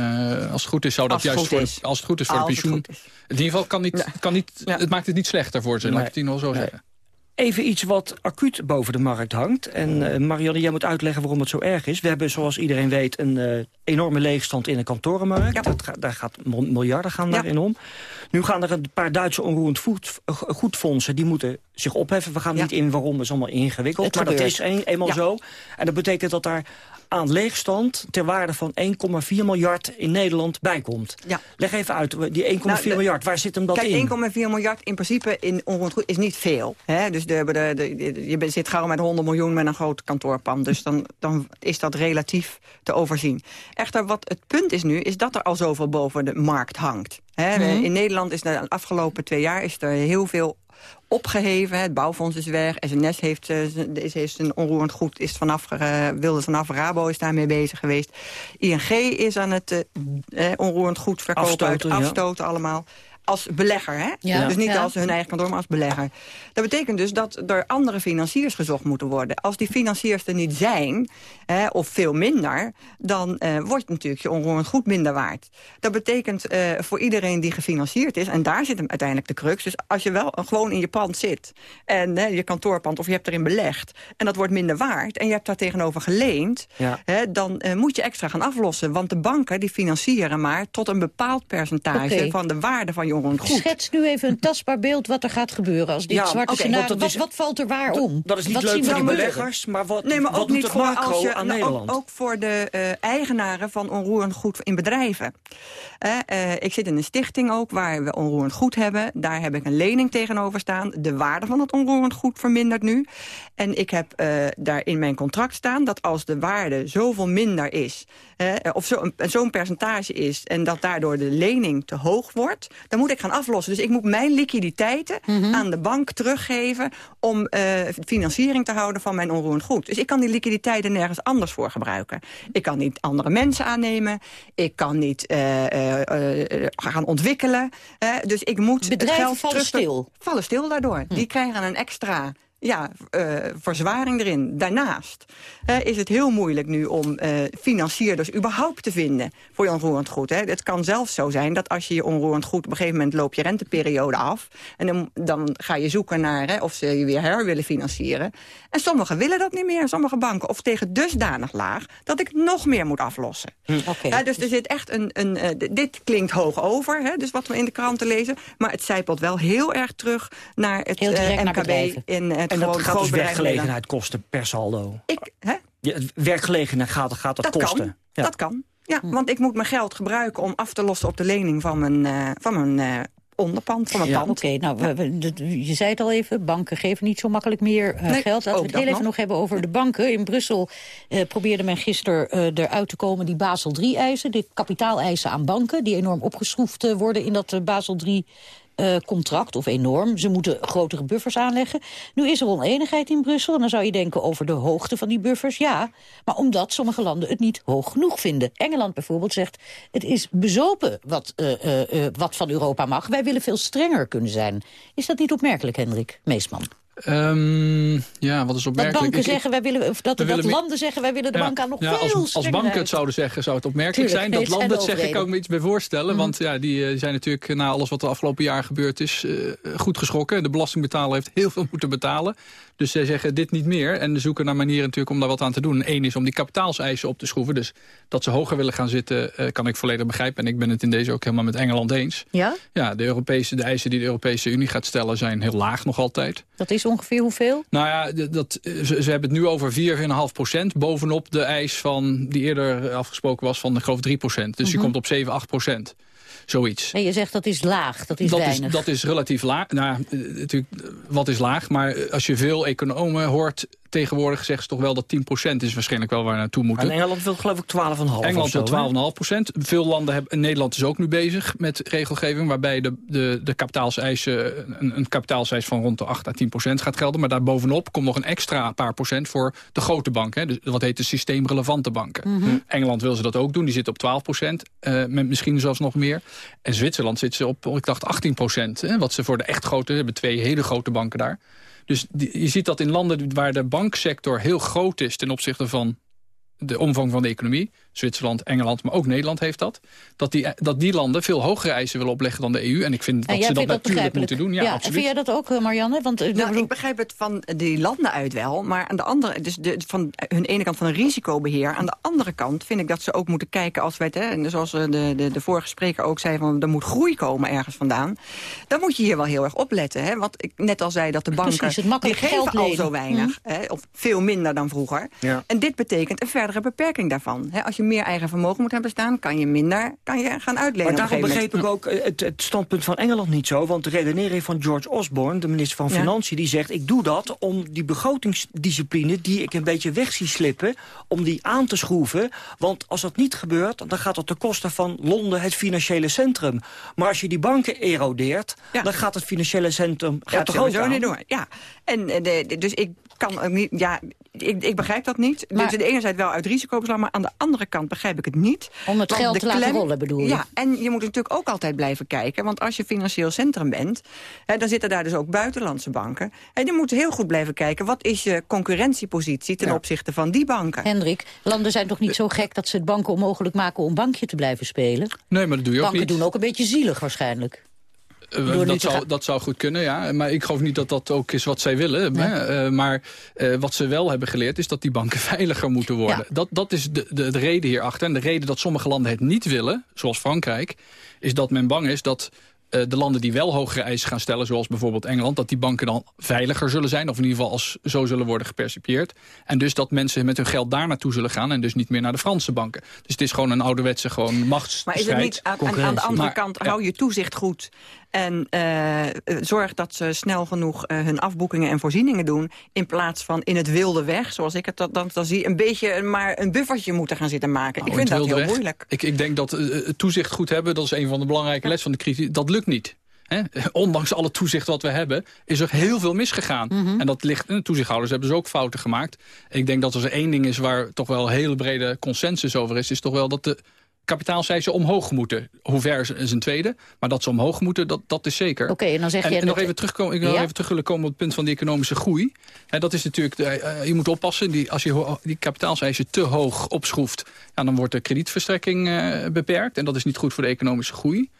als het goed is zou dat juist voor, is. als het goed is voor de pensioen... In ieder geval kan niet, kan niet, het maakt het niet slechter voor ze, nee. laat ik het hier nog zo zeggen. Even iets wat acuut boven de markt hangt. En uh, Marianne, jij moet uitleggen waarom het zo erg is. We hebben, zoals iedereen weet, een uh, enorme leegstand in de kantorenmarkt. Ja. Dat daar gaat miljarden gaan daarin om. Nu gaan er een paar Duitse onroerend eh, goedfondsen... die moeten zich opheffen. We gaan niet in waarom, dat is allemaal ingewikkeld. Het maar gebeurt. dat is een, eenmaal zo. En dat betekent dat daar aan leegstand ter waarde van 1,4 miljard in Nederland bijkomt. Ja. Leg even uit, die 1,4 nou, miljard, waar zit hem dat kijk, in? Kijk, 1,4 miljard in principe in onroerend goed is niet veel. Hè? Dus de, de, de, je zit gauw met 100 miljoen met een groot kantoorpand. Dus dan, dan is dat relatief te overzien. Echter, wat het punt is nu, is dat er al zoveel boven de markt hangt. Mhm. In Nederland is de afgelopen twee jaar is er heel veel opgeheven. Het bouwfonds is weg. SNS heeft, uh, is, heeft een onroerend goed, is vanaf, uh, wilde vanaf Rabo is daarmee bezig geweest. ING is aan het uh, onroerend goed verkopen, afstoten, afstoten allemaal als belegger. Hè? Ja. Dus niet als hun eigen kantoor, maar als belegger. Dat betekent dus dat er andere financiers gezocht moeten worden. Als die financiers er niet zijn, hè, of veel minder... dan uh, wordt natuurlijk je onroerend goed minder waard. Dat betekent uh, voor iedereen die gefinancierd is... en daar zit hem uiteindelijk de crux. Dus als je wel gewoon in je pand zit... en hè, je kantoorpand, of je hebt erin belegd... en dat wordt minder waard, en je hebt daar tegenover geleend... Ja. Hè, dan uh, moet je extra gaan aflossen. Want de banken die financieren maar tot een bepaald percentage... Okay. van de waarde van je Goed. Schets nu even een tastbaar beeld wat er gaat gebeuren als dit ja, zwarte okay, scenario... Wat, wat, valt er waar om? Dat, is niet leuk voor de beleggers, maar wat, nee, maar wat ook doet niet het macro als je, aan nou, Nederland? Ook, ook, voor de uh, eigenaren van onroerend goed in bedrijven. Uh, uh, ik zit in een stichting ook waar we onroerend goed hebben. Daar heb ik een lening tegenover staan. De waarde van het onroerend goed vermindert nu. En ik heb daar in mijn contract staan dat als de waarde zoveel minder is... of zo'n zo percentage is en dat daardoor de lening te hoog wordt... dan moet ik gaan aflossen. Dus ik moet mijn liquiditeiten mhm. aan de bank teruggeven... om uh, financiering te houden van mijn onroerend goed. Dus ik kan die liquiditeiten nergens anders voor gebruiken. Ik kan niet andere mensen aannemen. Ik kan niet uh, uh, gaan ontwikkelen. dus ik moet Bedrijven het geld vallen stil. Vallen stil daardoor. Hm. Die krijgen een extra ja, uh, verzwaring erin. Daarnaast uh, is het heel moeilijk nu om uh, financierders überhaupt te vinden voor je onroerend goed. Hè. Het kan zelfs zo zijn dat als je je onroerend goed... op een gegeven moment loop je renteperiode af... en dan, dan ga je zoeken naar hè, of ze je weer her willen financieren. En sommigen willen dat niet meer, sommige banken. Of tegen dusdanig laag dat ik nog meer moet aflossen. Hm. Okay. dus er zit echt een... een dit klinkt hoog over, hè, dus wat we in de kranten lezen. Maar het zijpelt wel heel erg terug naar het MKB in het en dat gaat dus werkgelegenheid kosten per saldo. Ik, hè? Ja, werkgelegenheid gaat, gaat dat, dat kosten. Kan. Ja. Dat kan. Ja, hm. want ik moet mijn geld gebruiken om af te lossen op de lening van mijn, uh, van mijn uh, onderpand, van mijn ja. pand. Oké, nou, ja. we, we, je zei het al even, banken geven niet zo makkelijk meer uh, nee, geld. Laten we het heel even nog hebben over de banken. In Brussel probeerde men gisteren eruit te komen die Basel III-eisen, de kapitaaleisen aan banken, die enorm opgeschroefd worden in dat Basel III uh, contract, of enorm. Ze moeten grotere buffers aanleggen. Nu is er oneenigheid in Brussel en dan zou je denken over de hoogte van die buffers. Ja, maar omdat sommige landen het niet hoog genoeg vinden. Engeland bijvoorbeeld zegt, het is bezopen wat, uh, uh, wat van Europa mag. Wij willen veel strenger kunnen zijn. Is dat niet opmerkelijk, Hendrik Meesman? Um, ja, wat is opmerkelijk? Dat banken zeggen, wij willen, of dat, dat landen zeggen, wij willen de ja, banken aan nog ja, veel als, als banken het zouden zeggen, zou het opmerkelijk zijn. Dat landen het zeggen, kan ik me iets bij voorstellen. Mm. Want ja, die uh, zijn natuurlijk na alles wat de afgelopen jaar gebeurd is... Uh, goed geschrokken. De belastingbetaler heeft heel veel moeten betalen. Dus zij zeggen dit niet meer en zoeken naar manieren natuurlijk om daar wat aan te doen. Eén is om die kapitaalseisen op te schroeven. Dus dat ze hoger willen gaan zitten, eh, kan ik volledig begrijpen. En ik ben het in deze ook helemaal met Engeland eens. Ja? Ja, de, Europese, de eisen die de Europese Unie gaat stellen zijn heel laag nog altijd. Dat is ongeveer hoeveel? Nou ja, dat, ze, ze hebben het nu over 4,5 procent. Bovenop de eis van, die eerder afgesproken was van, ik geloof 3 procent. Dus je Mhm. komt op 7, 8 procent. Zoiets. En je zegt dat is laag, dat is dat weinig. Is, dat is relatief laag. Nou, eh, natuurlijk, eh, wat is laag? Maar als je veel economen hoort tegenwoordig... zeggen ze toch wel dat 10% is waarschijnlijk wel waar we naartoe moeten. En Engeland wil geloof ik 12,5% Engeland wil 12,5% Veel landen hebben, Nederland is ook nu bezig met regelgeving... waarbij de, de, de kapitaalseisen, een, een kapitaalseis van rond de 8 à 10% gaat gelden. Maar daarbovenop komt nog een extra paar procent voor de grote banken. Hè, dus wat heet de systeemrelevante banken. Mhm. Engeland wil ze dat ook doen, die zit op 12% eh, met misschien zelfs nog meer. En Zwitserland zit ze op, ik dacht 18 Hè, wat ze voor de echt grote, hebben twee hele grote banken daar. Dus je ziet dat in landen waar de banksector heel groot is... ten opzichte van de omvang van de economie... Zwitserland, Engeland, maar ook Nederland heeft dat... dat die, dat die landen veel hogere eisen willen opleggen dan de EU. En ik vind dat ze dat natuurlijk moeten doen. Ja, en absoluut. vind jij dat ook, eh, Marianne? Want, eh, Nou, ik begrijp het van die landen uit wel, maar aan de andere, dus de, van hun ene kant van een risicobeheer, aan de andere kant vind ik dat ze ook moeten kijken als wij hè, en zoals eh, de, de, de vorige spreker ook zei, van er moet groei komen ergens vandaan. Dan moet je hier wel heel erg opletten, hè, want ik net al zei dat de banken Precies, het makkelijk die geven geld al zo weinig, hè, of veel minder dan vroeger. Ja. En dit betekent een verdere beperking daarvan. Hè. Als je meer eigen vermogen moet hebben staan, kan je minder kan je gaan uitlenen. Maar daarom begreep ik ook eh, het, het standpunt van Engeland niet zo. Want de redenering van George Osborne, de minister van Ja. Financiën... die zegt, ik doe dat om die begrotingsdiscipline... die ik een beetje weg zie slippen, om die aan te schroeven. Want als dat niet gebeurt, dan gaat dat ten koste van Londen... het financiële centrum. Maar als je die banken erodeert, dan gaat het financiële centrum gaat Gaat toch toch ook zo aan? niet door. Ja, en eh, de, de- dus ik kan ook niet. Ja, ik, ik begrijp dat niet. Maar- dus de ene zijde wel uit risicobeslag, maar aan de andere kant begrijp ik het niet. Om het Want geld de te laten rollen, bedoel je? Ja, en je moet natuurlijk ook altijd blijven kijken. Want als je financieel centrum bent, hè, dan zitten daar dus ook buitenlandse banken. En je moet heel goed blijven kijken, wat is je concurrentiepositie ten opzichte van die banken? Hendrik, landen zijn toch niet zo gek dat ze het banken onmogelijk maken om bankje te blijven spelen? Nee, maar dat doe je ook Banken niet. doen ook een beetje zielig waarschijnlijk. Eh, dat, zou, gaan- dat zou goed kunnen, ja. Maar ik geloof niet dat dat ook is wat zij willen. Hè? Eh, maar eh, wat ze wel hebben geleerd is dat die banken *laughs* veiliger moeten worden. Ja. Dat, dat is de, de, de reden hierachter. En de reden dat sommige landen het niet willen, zoals Frankrijk... is dat men bang is dat eh, de landen die wel hogere eisen gaan stellen... zoals bijvoorbeeld Engeland, dat die banken dan veiliger zullen zijn... of in ieder geval als zo zullen worden gepercipieerd. En dus dat mensen met hun geld daar naartoe zullen gaan... en dus niet meer naar de Franse banken. Dus het is gewoon een ouderwetse gewoon machtsstrijd. Maar is het niet aan, aan- aan de andere Maar, kant, ja. hou je toezicht goed... en eh, zorg dat ze snel genoeg eh, hun afboekingen en voorzieningen doen... in plaats van in het wilde weg, zoals ik het dan, dan, dan zie... een beetje maar een buffertje moeten gaan zitten maken. Nou, ik vind dat heel weg. moeilijk. Ik, ik denk dat eh, toezicht goed hebben, dat is een van de belangrijke lessen van de crisis. Dat lukt niet. Hè? *laughs* Ondanks alle toezicht wat we hebben, is er heel veel misgegaan. Mhm. En dat ligt, de toezichthouders hebben dus ook fouten gemaakt. En ik denk dat als er één ding is waar toch wel een hele brede consensus over is... is toch wel dat de kapitaalcijfers omhoog moeten. Hoe ver is, een tweede, maar dat ze omhoog moeten, dat, dat is zeker. Oké, en dan zeg en, je... en nog even terugkomen, ik wil Ja? even terug willen komen op het punt van die economische groei. Hè, dat is natuurlijk, de, eh, je moet oppassen, die, als je die kapitaalseisen te hoog opschroeft, ja, dan wordt de kredietverstrekking eh, beperkt. En dat is niet goed voor de economische groei.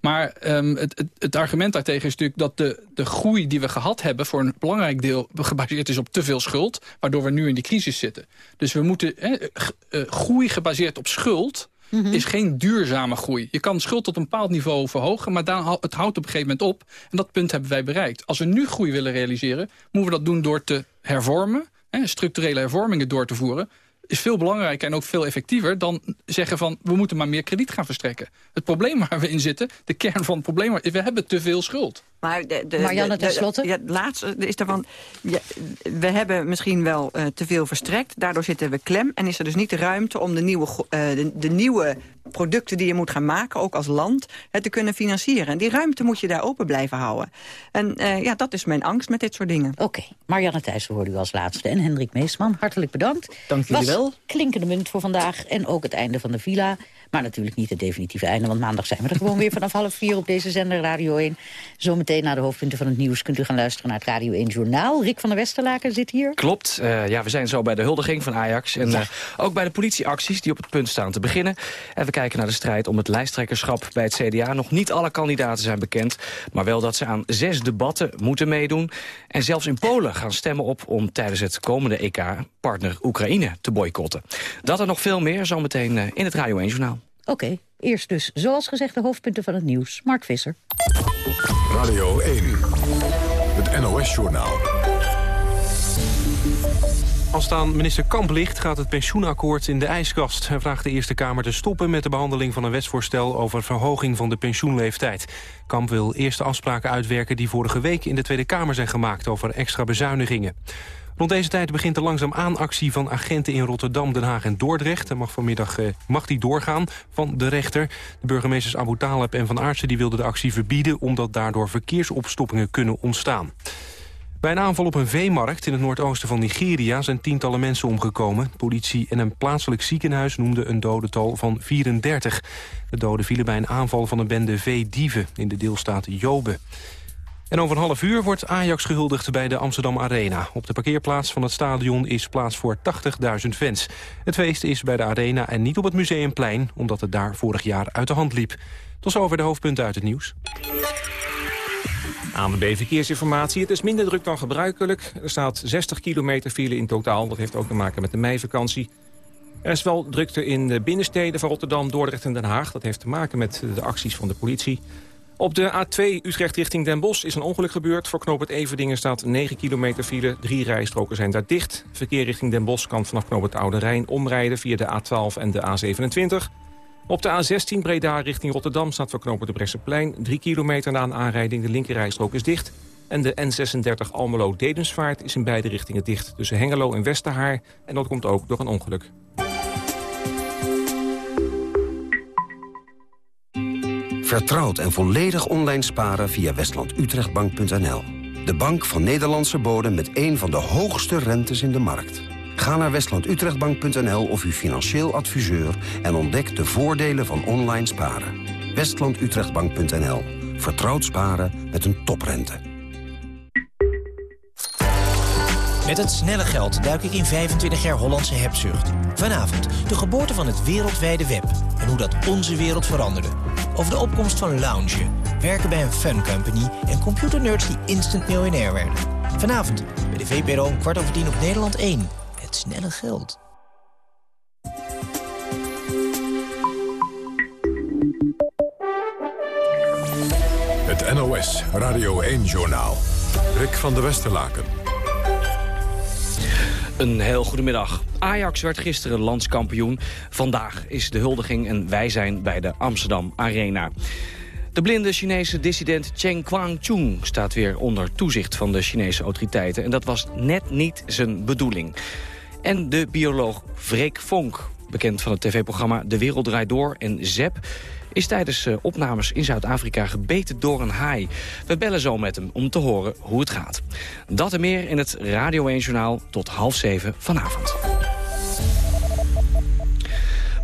Maar ehm, het, het, het argument daartegen is natuurlijk dat de, de groei die we gehad hebben... voor een belangrijk deel gebaseerd is op te veel schuld... waardoor we nu in die crisis zitten. Dus we moeten g- eh, groei gebaseerd op schuld... is geen duurzame groei. Je kan schuld tot een bepaald niveau verhogen... maar dan, het houdt op een gegeven moment op. En dat punt hebben wij bereikt. Als we nu groei willen realiseren... moeten we dat doen door te hervormen... Hè, structurele hervormingen door te voeren is veel belangrijker en ook veel effectiever... dan zeggen van, we moeten maar meer krediet gaan verstrekken. Het probleem waar we in zitten, de kern van het probleem... is we hebben te veel schuld. Maar de, de, Marianne, de- de- tenslotte? Laatste is daarvan... Ja, we hebben misschien wel eh, te veel verstrekt. Daardoor zitten we klem. En is er dus niet de ruimte om de nieuwe, eh, de, de nieuwe producten die je moet gaan maken... ook als land, het te kunnen financieren. En die ruimte moet je daar open blijven houden. En eh, ja, dat is mijn angst met dit soort dingen. Oké, Marianne Thijssen hoorde u als laatste. En Hendrik Meesman, hartelijk bedankt. Dank jullie wel. klinkende munt voor vandaag en ook het einde van de villa. Maar natuurlijk niet het definitieve einde, want maandag zijn we er gewoon weer vanaf half vier op deze zender Radio 1. Zometeen na de hoofdpunten van het nieuws kunt u gaan luisteren naar het Radio 1 Journaal. Rick van der Westerlaken zit hier. Klopt, uh, ja, we zijn zo bij de huldiging van Ajax. En ja. uh, ook bij de politieacties die op het punt staan te beginnen. En we kijken naar de strijd om het lijsttrekkerschap bij het CDA. Nog niet alle kandidaten zijn bekend, maar wel dat ze aan zes debatten moeten meedoen. En zelfs in Polen gaan stemmen op om tijdens het komende EK partner Oekraïne te boycotten. Dat en nog veel meer zometeen uh, in het Radio 1 Journaal. Oké, okay, eerst dus, zoals gezegd, de hoofdpunten van het nieuws. Mark Visser. Radio 1, het NOS-journaal. Als het aan minister Kamp ligt, gaat het pensioenakkoord in de ijskast. Hij vraagt de Eerste Kamer te stoppen met de behandeling van een wetsvoorstel over verhoging van de pensioenleeftijd. Kamp wil eerst de afspraken uitwerken die vorige week in de Tweede Kamer zijn gemaakt over extra bezuinigingen. Rond deze tijd begint er langzaam aan actie van agenten in Rotterdam, Den Haag en Dordrecht. Mag vanmiddag eh, mag die doorgaan van de rechter. De burgemeesters Abu Talib en Van Aartsen die wilden de actie verbieden... omdat daardoor verkeersopstoppingen kunnen ontstaan. Bij een aanval op een veemarkt in het noordoosten van Nigeria zijn tientallen mensen omgekomen. Politie en een plaatselijk ziekenhuis noemden een dodental van 34. De doden vielen bij een aanval van een bende veedieven in de deelstaat Jobe. En over een half uur wordt Ajax gehuldigd bij de Amsterdam Arena. Op de parkeerplaats van het stadion is plaats voor 80.000 fans. Het feest is bij de Arena en niet op het Museumplein... omdat het daar vorig jaar uit de hand liep. Tot zover de hoofdpunten uit het nieuws. ANWB Verkeersinformatie. Het is minder druk dan gebruikelijk. Er staat 60 kilometer file in totaal. Dat heeft ook te maken met de meivakantie. Er is wel drukte in de binnensteden van Rotterdam, Dordrecht en Den Haag. Dat heeft te maken met de acties van de politie. Op de A2 Utrecht richting Den Bosch is een ongeluk gebeurd. Voor knoop het Everdingen staat 9 kilometer file. Drie rijstroken zijn daar dicht. Verkeer richting Den Bosch kan vanaf knoop het Oude Rijn omrijden... via de A12 en de A27. Op de A16 Breda richting Rotterdam staat voor knopen de Bresseplein. 3 kilometer na een aanrijding. De linkerrijstrook is dicht. En de N36 Almelo-Dedensvaart is in beide richtingen dicht. Tussen Hengelo en Westerhaar. En dat komt ook door een ongeluk. Vertrouwd en volledig online sparen via westlandutrechtbank.nl. De bank van Nederlandse bodem met een van de hoogste rentes in de markt. Ga naar westlandutrechtbank.nl of uw financieel adviseur... en ontdek de voordelen van online sparen. westlandutrechtbank.nl. Vertrouwd sparen met een toprente. Met het snelle geld duik ik in 25 jaar Hollandse hebzucht. Vanavond de geboorte van het wereldwijde web en hoe dat onze wereld veranderde. Over de opkomst van lounge, werken bij een fun company... en computernerds die instant miljonair werden. Vanavond bij de VPRO om kwart over tien op Nederland 1. Het snelle geld. Het NOS Radio 1-journaal. Rick van der Westerlaken. Een heel goedemiddag. Ajax werd gisteren landskampioen. Vandaag is de huldiging en wij zijn bij de Amsterdam Arena. De blinde Chinese dissident Cheng Kwang-chung staat weer onder toezicht van de Chinese autoriteiten. En dat was net niet zijn bedoeling. En de bioloog Freek Vonk, bekend van het tv-programma De Wereld Draait Door en ZEP is tijdens uh, opnames in Zuid-Afrika gebeten door een haai. We bellen zo met hem om te horen hoe het gaat. Dat en meer in het Radio 1-journaal tot half zeven vanavond.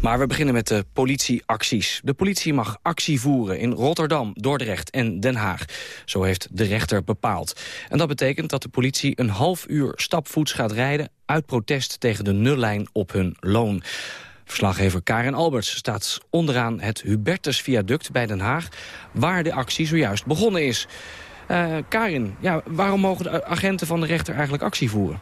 Maar we beginnen met de politieacties. De politie mag actie voeren in Rotterdam, Dordrecht en Den Haag. Zo heeft de rechter bepaald. En dat betekent dat de politie een half uur stapvoets gaat rijden... uit protest tegen de nullijn op hun loon. Verslaggever Karin Alberts staat onderaan het Hubertus Viaduct bij Den Haag... waar de actie zojuist begonnen is. Uh, Karin, ja, waarom mogen de agenten van de rechter eigenlijk actie voeren?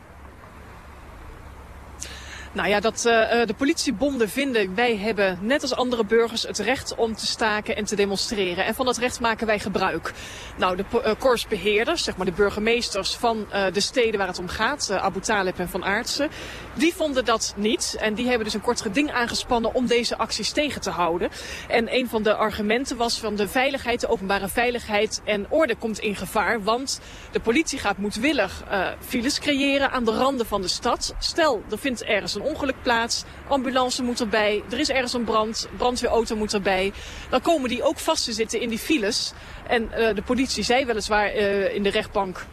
Nou ja, dat uh, de politiebonden vinden, wij hebben net als andere burgers het recht om te staken en te demonstreren. En van dat recht maken wij gebruik. Nou, de uh, korpsbeheerders, zeg maar de burgemeesters van de steden waar het om gaat, Abu Talib en Van Aartsen, die vonden dat niet. En die hebben dus een kort geding aangespannen om deze acties tegen te houden. En een van de argumenten was van de veiligheid, de openbare veiligheid en orde komt in gevaar. Want de politie gaat moedwillig files creëren aan de randen van de stad. Stel, er vindt ergens een een ongeluk plaats. Ambulance moet erbij. Er is ergens een brand. Brandweerauto moet erbij. Dan komen die ook vast te zitten in die files. En uh, de politie zei weliswaar uh, in de rechtbank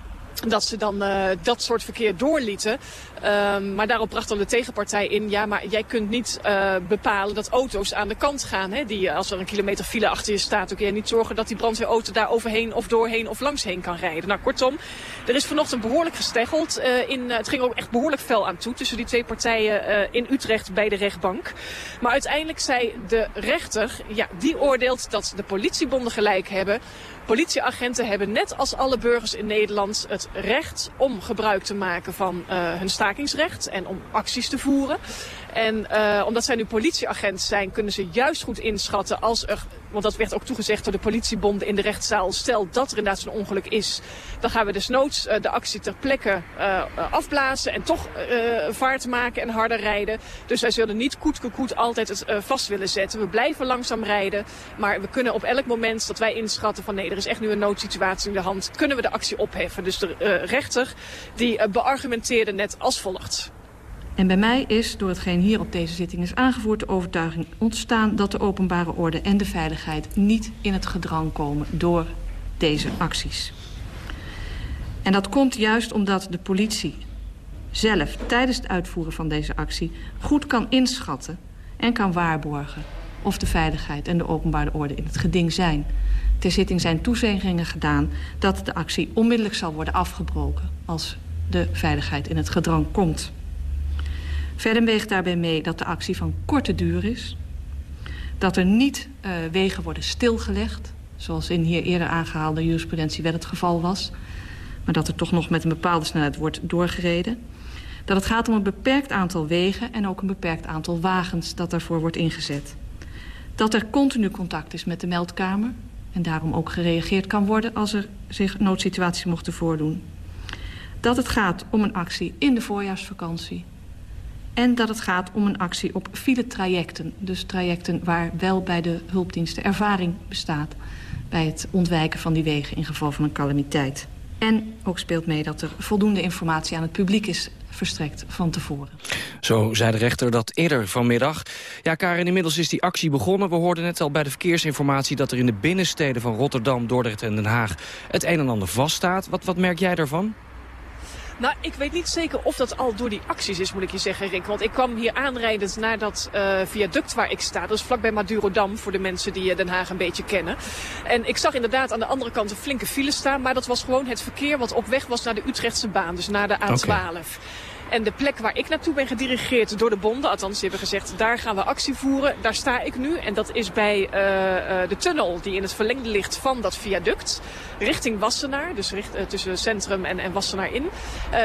dat ze dan uh, dat soort verkeer doorlieten. Um, maar daarop bracht dan de tegenpartij in... ja, maar jij kunt niet uh, bepalen dat auto's aan de kant gaan. Hè? Die, als er een kilometer file achter je staat... kun je niet zorgen dat die brandweerauto daar overheen of doorheen of langsheen kan rijden. Nou, kortom, er is vanochtend behoorlijk gesteggeld. In, het ging ook echt behoorlijk fel aan toe tussen die twee partijen in Utrecht bij de rechtbank. Maar uiteindelijk zei de rechter... ja, die oordeelt dat de politiebonden gelijk hebben... Politieagenten hebben net als alle burgers in Nederland het recht om gebruik te maken van uh, hun stakingsrecht en om acties te voeren. En uh, omdat zij nu politieagent zijn, kunnen ze juist goed inschatten als er, want dat werd ook toegezegd door de politiebonden in de rechtszaal, stel dat er inderdaad zo'n ongeluk is, dan gaan we desnoods uh, de actie ter plekke uh, afblazen en toch vaart maken en harder rijden. Dus wij zullen niet koet altijd het vast willen zetten. We blijven langzaam rijden, maar we kunnen op elk moment dat wij inschatten van nee, er is echt nu een noodsituatie in de hand, kunnen we de actie opheffen. Dus de rechter die beargumenteerde net als volgt. En bij mij is, door hetgeen hier op deze zitting is aangevoerd... de overtuiging ontstaan dat de openbare orde en de veiligheid... niet in het gedrang komen door deze acties. En dat komt juist omdat de politie zelf tijdens het uitvoeren van deze actie... goed kan inschatten en kan waarborgen of de veiligheid en de openbare orde in het geding zijn. Ter zitting zijn toezeggingen gedaan dat de actie onmiddellijk zal worden afgebroken... als de veiligheid in het gedrang komt. Verder weegt daarbij mee dat de actie van korte duur is. Dat er niet uh, wegen worden stilgelegd, zoals in hier eerder aangehaalde jurisprudentie wel het geval was. Maar dat er toch nog met een bepaalde snelheid wordt doorgereden. Dat het gaat om een beperkt aantal wegen en ook een beperkt aantal wagens dat daarvoor wordt ingezet. Dat er continu contact is met de meldkamer en daarom ook gereageerd kan worden als er zich noodsituaties mochten voordoen. Dat het gaat om een actie in de voorjaarsvakantie en dat het gaat om een actie op file trajecten. Dus trajecten waar wel bij de hulpdiensten ervaring bestaat... bij het ontwijken van die wegen in geval van een calamiteit. En ook speelt mee dat er voldoende informatie aan het publiek is verstrekt van tevoren. Zo zei de rechter dat eerder vanmiddag. Ja, Karin, inmiddels is die actie begonnen. We hoorden net al bij de verkeersinformatie dat er in de binnensteden van Rotterdam, Dordrecht en Den Haag het een en ander vaststaat. Wat, wat merk jij daarvan? Nou, ik weet niet zeker of dat al door die acties is, moet ik je zeggen, Rick. Want ik kwam hier aanrijdend naar dat uh, viaduct waar ik sta. Dat is vlakbij Madurodam, voor de mensen die Den Haag een beetje kennen. En ik zag inderdaad aan de andere kant een flinke file staan. Maar dat was gewoon het verkeer wat op weg was naar de Utrechtse baan. Dus naar de A12. Okay. En de plek waar ik naartoe ben gedirigeerd door de bonden, althans die hebben gezegd, daar gaan we actie voeren. Daar sta ik nu en dat is bij uh, uh, de tunnel die in het verlengde ligt van dat viaduct. Richting Wassenaar, dus uh, tussen Centrum en, en Wassenaar in.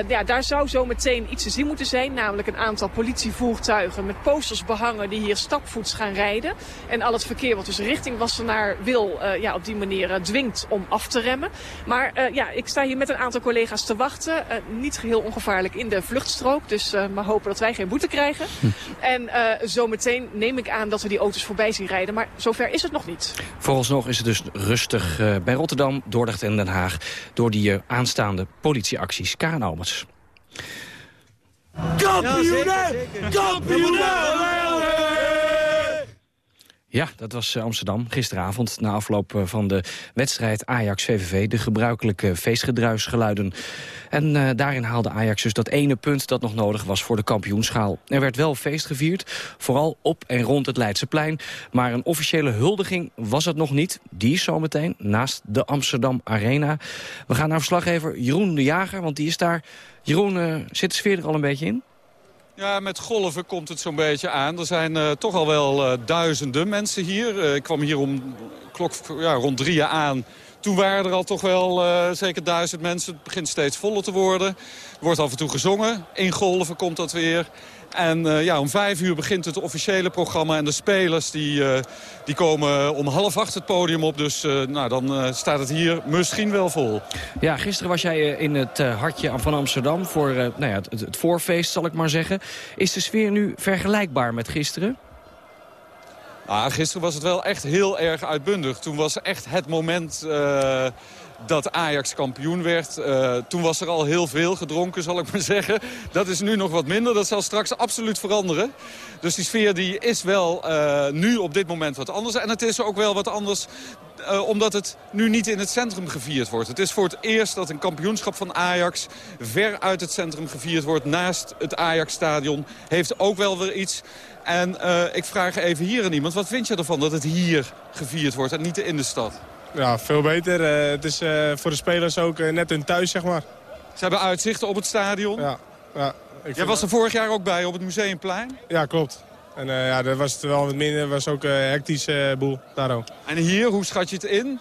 ja, daar zou zo meteen iets te zien moeten zijn, namelijk een aantal politievoertuigen met posters behangen die hier stapvoets gaan rijden. En al het verkeer wat dus richting Wassenaar wil, ja, op die manier dwingt om af te remmen. Maar ja, ik sta hier met een aantal collega's te wachten. niet geheel ongevaarlijk in de vlucht strook. Dus uh, maar hopen dat wij geen boete krijgen. Hm. En uh, zometeen neem ik aan dat we die auto's voorbij zien rijden. Maar zover is het nog niet. Vooralsnog is het dus rustig uh, bij Rotterdam, Dordrecht en Den Haag... door die aanstaande politieacties. Karen. Kampioenen! Kampioenen! Ja, dat was eh, Amsterdam gisteravond na afloop eh, van de wedstrijd Ajax-VVV. De gebruikelijke feestgedruisgeluiden. En uh, daarin haalde Ajax dus dat ene punt dat nog nodig was voor de kampioenschaal. Er werd wel feest gevierd, vooral op en rond het Leidseplein. Maar een officiële huldiging was het nog niet. Die is zometeen naast de Amsterdam Arena. We gaan naar verslaggever Jeroen de Jager, want die is daar. Jeroen, zit de sfeer er al een beetje in? Ja, met golven komt het zo'n beetje aan. Er zijn uh, toch al wel uh, duizenden mensen hier. Uh, ik kwam hier om klok ja, rond drieën aan. Toen waren er al toch wel zeker duizend mensen. Het begint steeds voller te worden. Er wordt af en toe gezongen. In golven komt dat weer. En uh, ja, om vijf uur begint het officiële programma. En de spelers die, uh, die komen om half acht het podium op. Dus uh, nou, dan staat het hier misschien wel vol. Ja, gisteren was jij in het hartje van Amsterdam voor nou ja, het, het voorfeest, zal ik maar zeggen. Is de sfeer nu vergelijkbaar met gisteren? Ah, gisteren was het wel echt heel erg uitbundig. Toen was echt het moment uh, dat Ajax kampioen werd. Uh, toen was er al heel veel gedronken, zal ik maar zeggen. Dat is nu nog wat minder. Dat zal straks absoluut veranderen. Dus die sfeer die is wel uh, nu op dit moment wat anders. En het is ook wel wat anders uh, omdat het nu niet in het centrum gevierd wordt. Het is voor het eerst dat een kampioenschap van Ajax ver uit het centrum gevierd wordt. Naast het Ajax-stadion heeft ook wel weer iets. En ik vraag even hier aan iemand, wat vind je ervan dat het hier gevierd wordt en niet in de stad? Ja, veel beter. Uh, het is voor de spelers ook net hun thuis, zeg maar. Ze hebben uitzichten op het stadion? Ja. ja Jij was er vorig jaar ook bij op het Museumplein? Ja, klopt. En ja, daar was het wel wat minder. was ook een hectische boel daar ook. En hier, hoe schat je het in?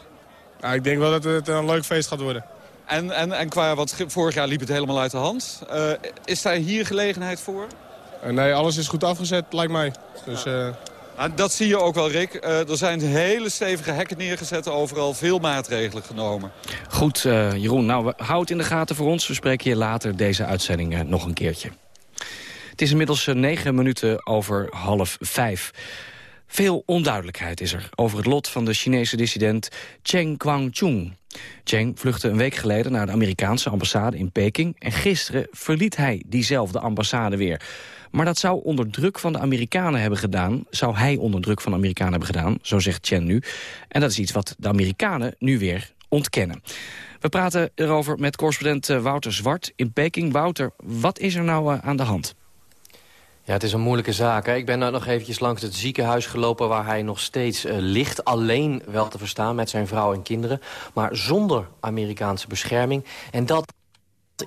Ja, ik denk wel dat het een leuk feest gaat worden. En, en, en qua wat vorig jaar liep het helemaal uit de hand. Is daar hier gelegenheid voor? nee, alles is goed afgezet, lijkt mij. Dus, ja. Nou, dat zie je ook wel, Rick. er zijn hele stevige hekken neergezet, overal veel maatregelen genomen. Goed, Jeroen. Nou, houd in de gaten voor ons. We spreken je later deze uitzending nog een keertje. Het is inmiddels eh, negen minuten over half vijf. Veel onduidelijkheid is er over het lot van de Chinese dissident Cheng Guangchung. Cheng vluchtte een week geleden naar de Amerikaanse ambassade in Peking... en gisteren verliet hij diezelfde ambassade weer. Maar dat zou onder druk van de Amerikanen hebben gedaan... zou hij onder druk van de Amerikanen hebben gedaan, zo zegt Chen nu. En dat is iets wat de Amerikanen nu weer ontkennen. We praten erover met correspondent eh, Wouter Zwart in Peking. Wouter, wat is er nou eh, aan de hand? Ja, het is een moeilijke zaak. Ik ben nog eventjes langs het ziekenhuis gelopen... waar hij nog steeds uh, ligt, alleen wel te verstaan met zijn vrouw en kinderen... maar zonder Amerikaanse bescherming. En dat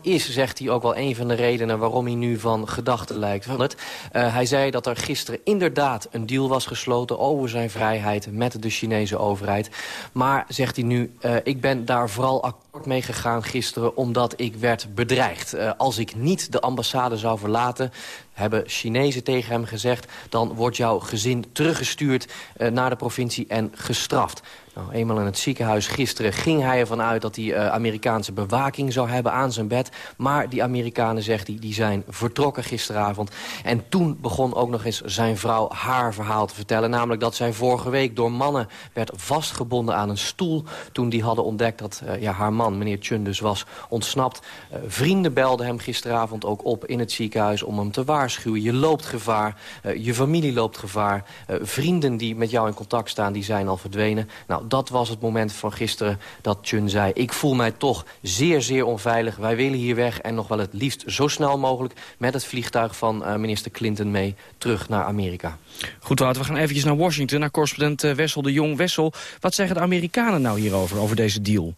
is, zegt hij, ook wel een van de redenen waarom hij nu van gedachten lijkt. Uh, hij zei dat er gisteren inderdaad een deal was gesloten over zijn vrijheid met de Chinese overheid. Maar, zegt hij nu, uh, ik ben daar vooral akkoord mee gegaan gisteren omdat ik werd bedreigd. Uh, als ik niet de ambassade zou verlaten, hebben Chinezen tegen hem gezegd... dan wordt jouw gezin teruggestuurd uh, naar de provincie en gestraft. Nou, eenmaal in het ziekenhuis gisteren ging hij ervan uit... dat hij uh, Amerikaanse bewaking zou hebben aan zijn bed. Maar die Amerikanen, zegt hij, die zijn vertrokken gisteravond. En toen begon ook nog eens zijn vrouw haar verhaal te vertellen. Namelijk dat zij vorige week door mannen werd vastgebonden aan een stoel... toen die hadden ontdekt dat uh, ja, haar man, meneer Chun, dus was ontsnapt. Vrienden belden hem gisteravond ook op in het ziekenhuis om hem te waarschuwen. Je loopt gevaar, je familie loopt gevaar. vrienden die met jou in contact staan, die zijn al verdwenen. Nou, dat was het moment van gisteren dat Chun zei... ik voel mij toch zeer, zeer onveilig. Wij willen hier weg en nog wel het liefst zo snel mogelijk... met het vliegtuig van uh, minister Clinton mee terug naar Amerika. Goed, Wout, we gaan eventjes naar Washington... naar correspondent Wessel de Jong. Wessel, wat zeggen de Amerikanen nou hierover, over deze deal?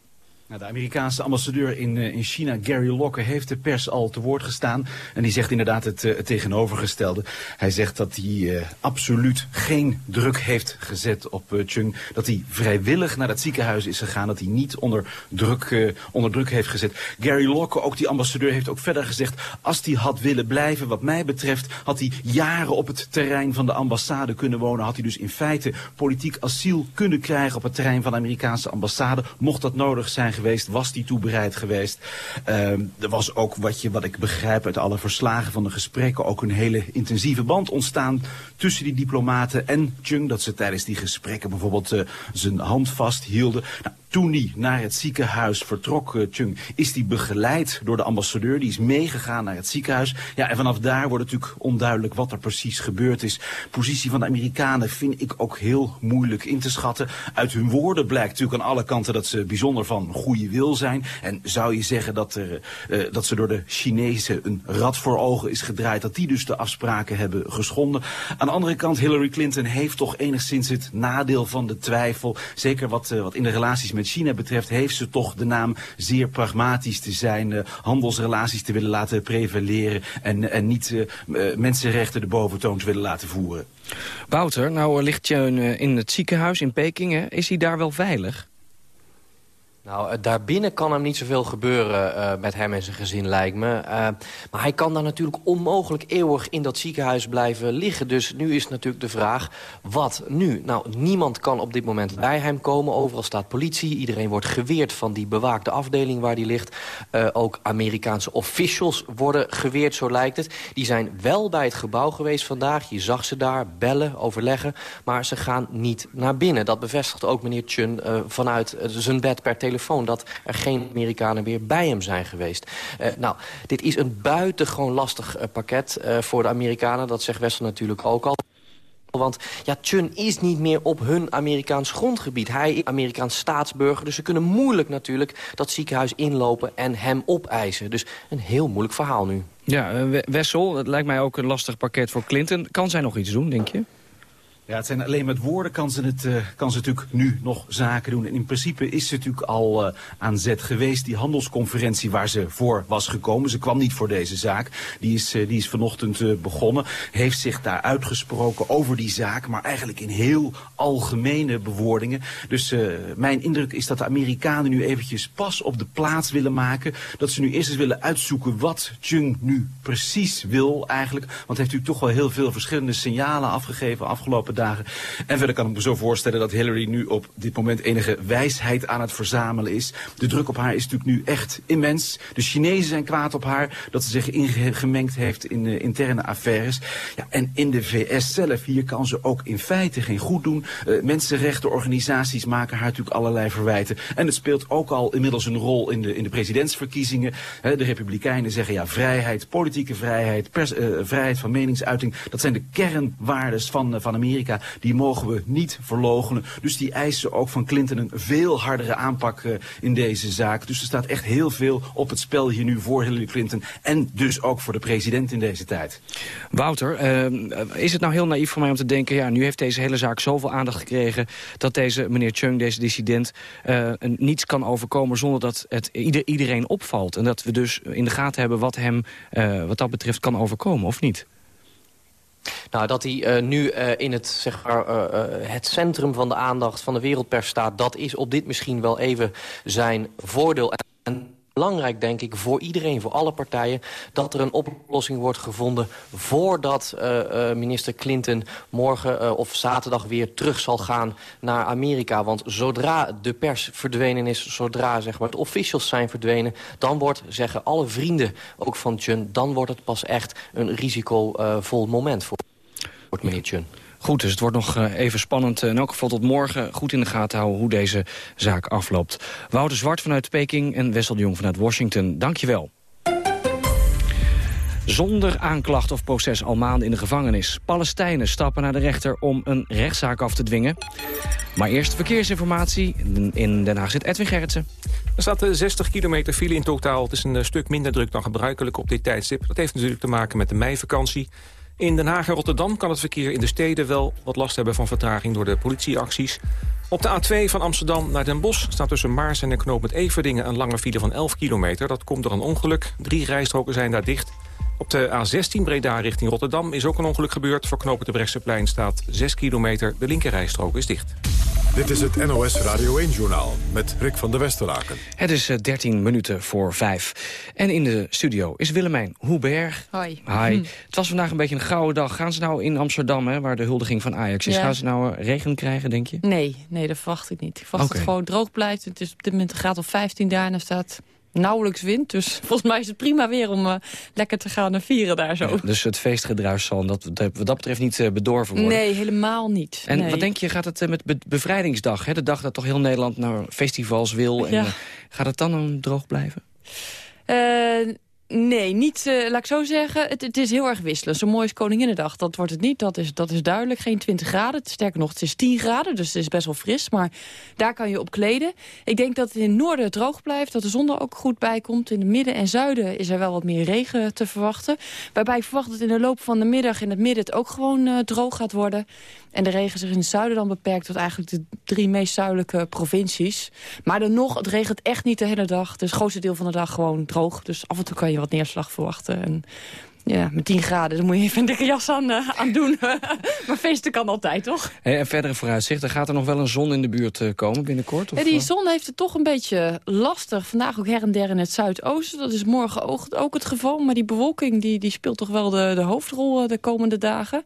Nou, de Amerikaanse ambassadeur in, uh, in China, Gary Locke, heeft de pers al te woord gestaan. En die zegt inderdaad het, het tegenovergestelde. Hij zegt dat hij uh, absoluut geen druk heeft gezet op Chung. Dat hij vrijwillig naar het ziekenhuis is gegaan. Dat hij niet onder druk, onder druk heeft gezet. Gary Locke, ook die ambassadeur, heeft ook verder gezegd... als hij had willen blijven, wat mij betreft... had hij jaren op het terrein van de ambassade kunnen wonen. Had hij dus in feite politiek asiel kunnen krijgen op het terrein van de Amerikaanse ambassade. Mocht dat nodig zijn geweest, was die toe bereid geweest. Uh, er was ook, wat, je, wat ik begrijp uit alle verslagen van de gesprekken... ook een hele intensieve band ontstaan tussen die diplomaten en Chung. Dat ze tijdens die gesprekken bijvoorbeeld uh, zijn hand vasthielden. Nou, toen naar het ziekenhuis vertrok, uh, Chung, is hij begeleid door de ambassadeur. Die is meegegaan naar het ziekenhuis. Ja, en vanaf daar wordt natuurlijk onduidelijk wat er precies gebeurd is. Positie van de Amerikanen vind ik ook heel moeilijk in te schatten. Uit hun woorden blijkt natuurlijk aan alle kanten dat ze bijzonder van goede wil zijn. En zou je zeggen dat, er, uh, dat ze door de Chinezen een rad voor ogen is gedraaid. Dat die dus de afspraken hebben geschonden. Aan de andere kant, Hillary Clinton heeft toch enigszins het nadeel van de twijfel. Zeker wat, wat in de relaties met China betreft heeft ze toch de naam zeer pragmatisch te zijn. Uh, handelsrelaties te willen laten prevaleren. En, en niet uh, mensenrechten de boventoon te willen laten voeren. Wouter, nou ligt je in het ziekenhuis in Peking. Hè? Is hij daar wel veilig? Nou, daarbinnen kan hem niet zoveel gebeuren uh, met hem en zijn gezin, lijkt me. Uh, maar hij kan daar natuurlijk onmogelijk eeuwig in dat ziekenhuis blijven liggen. Dus nu is natuurlijk de vraag, wat nu? Nou, niemand kan op dit moment bij hem komen. Overal staat politie. Iedereen wordt geweerd van die bewaakte afdeling waar die ligt. Uh, ook Amerikaanse officials worden geweerd, zo lijkt het. Die zijn wel bij het gebouw geweest vandaag. Je zag ze daar bellen, overleggen. Maar ze gaan niet naar binnen. Dat bevestigt ook meneer Chun vanuit zijn bed per telefoon dat er geen Amerikanen meer bij hem zijn geweest. Uh, nou, dit is een buitengewoon lastig uh, pakket uh, voor de Amerikanen. Dat zegt Wessel natuurlijk ook al. Want ja, Chun is niet meer op hun Amerikaans grondgebied. Hij is Amerikaans staatsburger, dus ze kunnen moeilijk natuurlijk dat ziekenhuis inlopen en hem opeisen. Dus een heel moeilijk verhaal nu. Ja, Wessel, het lijkt mij ook een lastig pakket voor Clinton. Kan zij nog iets doen, denk je? Ja, het zijn alleen met woorden kan ze, het, uh, kan ze natuurlijk nu nog zaken doen. En in principe is ze natuurlijk al uh, aan zet geweest. Die handelsconferentie waar ze voor was gekomen. Ze kwam niet voor deze zaak. Die is, uh, die is vanochtend begonnen. Heeft zich daar uitgesproken over die zaak. Maar eigenlijk in heel algemene bewoordingen. Dus mijn indruk is dat de Amerikanen nu eventjes pas op de plaats willen maken. Dat ze nu eerst eens willen uitzoeken wat Chung nu precies wil eigenlijk. Want heeft natuurlijk toch wel heel veel verschillende signalen afgegeven afgelopen dagen. En verder kan ik me zo voorstellen dat Hillary nu op dit moment enige wijsheid aan het verzamelen is. De druk op haar is natuurlijk nu echt immens. De Chinezen zijn kwaad op haar dat ze zich ingemengd heeft in de interne affaires. Ja, en in de VS zelf, hier kan ze ook in feite geen goed doen. Uh, mensenrechtenorganisaties maken haar natuurlijk allerlei verwijten. En het speelt ook al inmiddels een rol in de, in de presidentsverkiezingen. De Republikeinen zeggen ja, vrijheid, politieke vrijheid, pers, uh, vrijheid van meningsuiting. Dat zijn de kernwaardes van, van Amerika. Die mogen we niet verlogenen. Dus die eisen ook van Clinton een veel hardere aanpak uh, in deze zaak. Dus er staat echt heel veel op het spel hier nu voor Hillary Clinton. En dus ook voor de president in deze tijd. Wouter, uh, is het nou heel naïef voor mij om te denken... ja, nu heeft deze hele zaak zoveel aandacht gekregen... dat deze meneer Chung, deze dissident, uh, niets kan overkomen... zonder dat het ieder, iedereen opvalt. En dat we dus in de gaten hebben wat hem wat dat betreft kan overkomen, of niet? Nou, dat hij uh, nu uh, in het, zeg maar, uh, het centrum van de aandacht van de wereldpers staat... dat is op dit misschien wel even zijn voordeel. Belangrijk, denk ik, voor iedereen, voor alle partijen... dat er een oplossing wordt gevonden voordat uh, uh, minister Clinton morgen uh, of zaterdag weer terug zal gaan naar Amerika. Want zodra de pers verdwenen is, zodra zeg maar, de officials zijn verdwenen... dan wordt, zeggen alle vrienden ook van Chun... dan wordt het pas echt een risicovol moment voor, voor meneer Chun. Goed, dus het wordt nog even spannend. In elk geval tot morgen goed in de gaten houden hoe deze zaak afloopt. Wouter Zwart vanuit Peking en Wessel de Jong vanuit Washington. Dank je wel. Zonder aanklacht of proces al maanden in de gevangenis. Palestijnen stappen naar de rechter om een rechtszaak af te dwingen. Maar eerst verkeersinformatie. In Den Haag zit Edwin Gerritsen. Er staat 60 kilometer file in totaal. Het is een stuk minder druk dan gebruikelijk op dit tijdstip. Dat heeft natuurlijk te maken met de meivakantie. In Den Haag en Rotterdam kan het verkeer in de steden wel wat last hebben van vertraging door de politieacties. Op de A2 van Amsterdam naar Den Bosch staat tussen Maars en de knoop met Everdingen een lange file van 11 kilometer. Dat komt door een ongeluk. Drie rijstroken zijn daar dicht. Op de A16 Breda richting Rotterdam is ook een ongeluk gebeurd. Voor knopen de Brechtseplein staat 6 kilometer. De linkerrijstrook is dicht. Dit is het NOS Radio 1-journaal met Rick van der Westeraken. Het is 13 minuten voor 5. En in de studio is Willemijn Hoeberg. Hoi. Hi. Hm. Het was vandaag een beetje een gouden dag. Gaan ze nou in Amsterdam, hè, waar de huldiging van Ajax is... Ja. gaan ze nou regen krijgen, denk je? Nee, nee, dat verwacht ik niet. Ik verwacht okay. dat het gewoon droog blijft. Het is op dit moment een graad of 15 daar en er staat nauwelijks wind. Dus *laughs* volgens mij is het prima weer om uh, lekker te gaan vieren daar zo. Ja, dus het feestgedruis zal dat, wat dat betreft niet uh, bedorven worden? Nee, helemaal niet. En nee. wat denk je, gaat het uh, met be bevrijdingsdag, hè, de dag dat toch heel Nederland naar festivals wil... Ja. En, gaat het dan dan droog blijven? Nee, niet, uh, laat ik zo zeggen. Het, het is heel erg wisselend. Zo mooi is Koninginnedag. Dat wordt het niet. Dat is, dat is duidelijk. Geen 20 graden. Sterker nog, het is 10 graden. Dus het is best wel fris. Maar daar kan je op kleden. Ik denk dat het in het noorden droog blijft. Dat de zon er ook goed bij komt. In het midden en zuiden is er wel wat meer regen te verwachten. Waarbij ik verwacht dat in de loop van de middag in het midden het ook gewoon uh, droog gaat worden. En de regen zich in het zuiden dan beperkt tot eigenlijk de drie meest zuidelijke provincies. Maar dan nog, het regent echt niet de hele dag. Dus het grootste deel van de dag gewoon droog. Dus af en toe kan je wat neerslag verwachten. En ja, met 10 graden, dan moet je even een dikke jas aan, uh, aan doen. *laughs* maar feesten kan altijd, toch? Hey, en verdere vooruitzichten, gaat er nog wel een zon in de buurt uh, komen binnenkort? Of? Ja, die zon heeft het toch een beetje lastig. Vandaag ook her en der in het zuidoosten. Dat is morgen ook, ook het geval. Maar die bewolking die, die speelt toch wel de, de hoofdrol de komende dagen.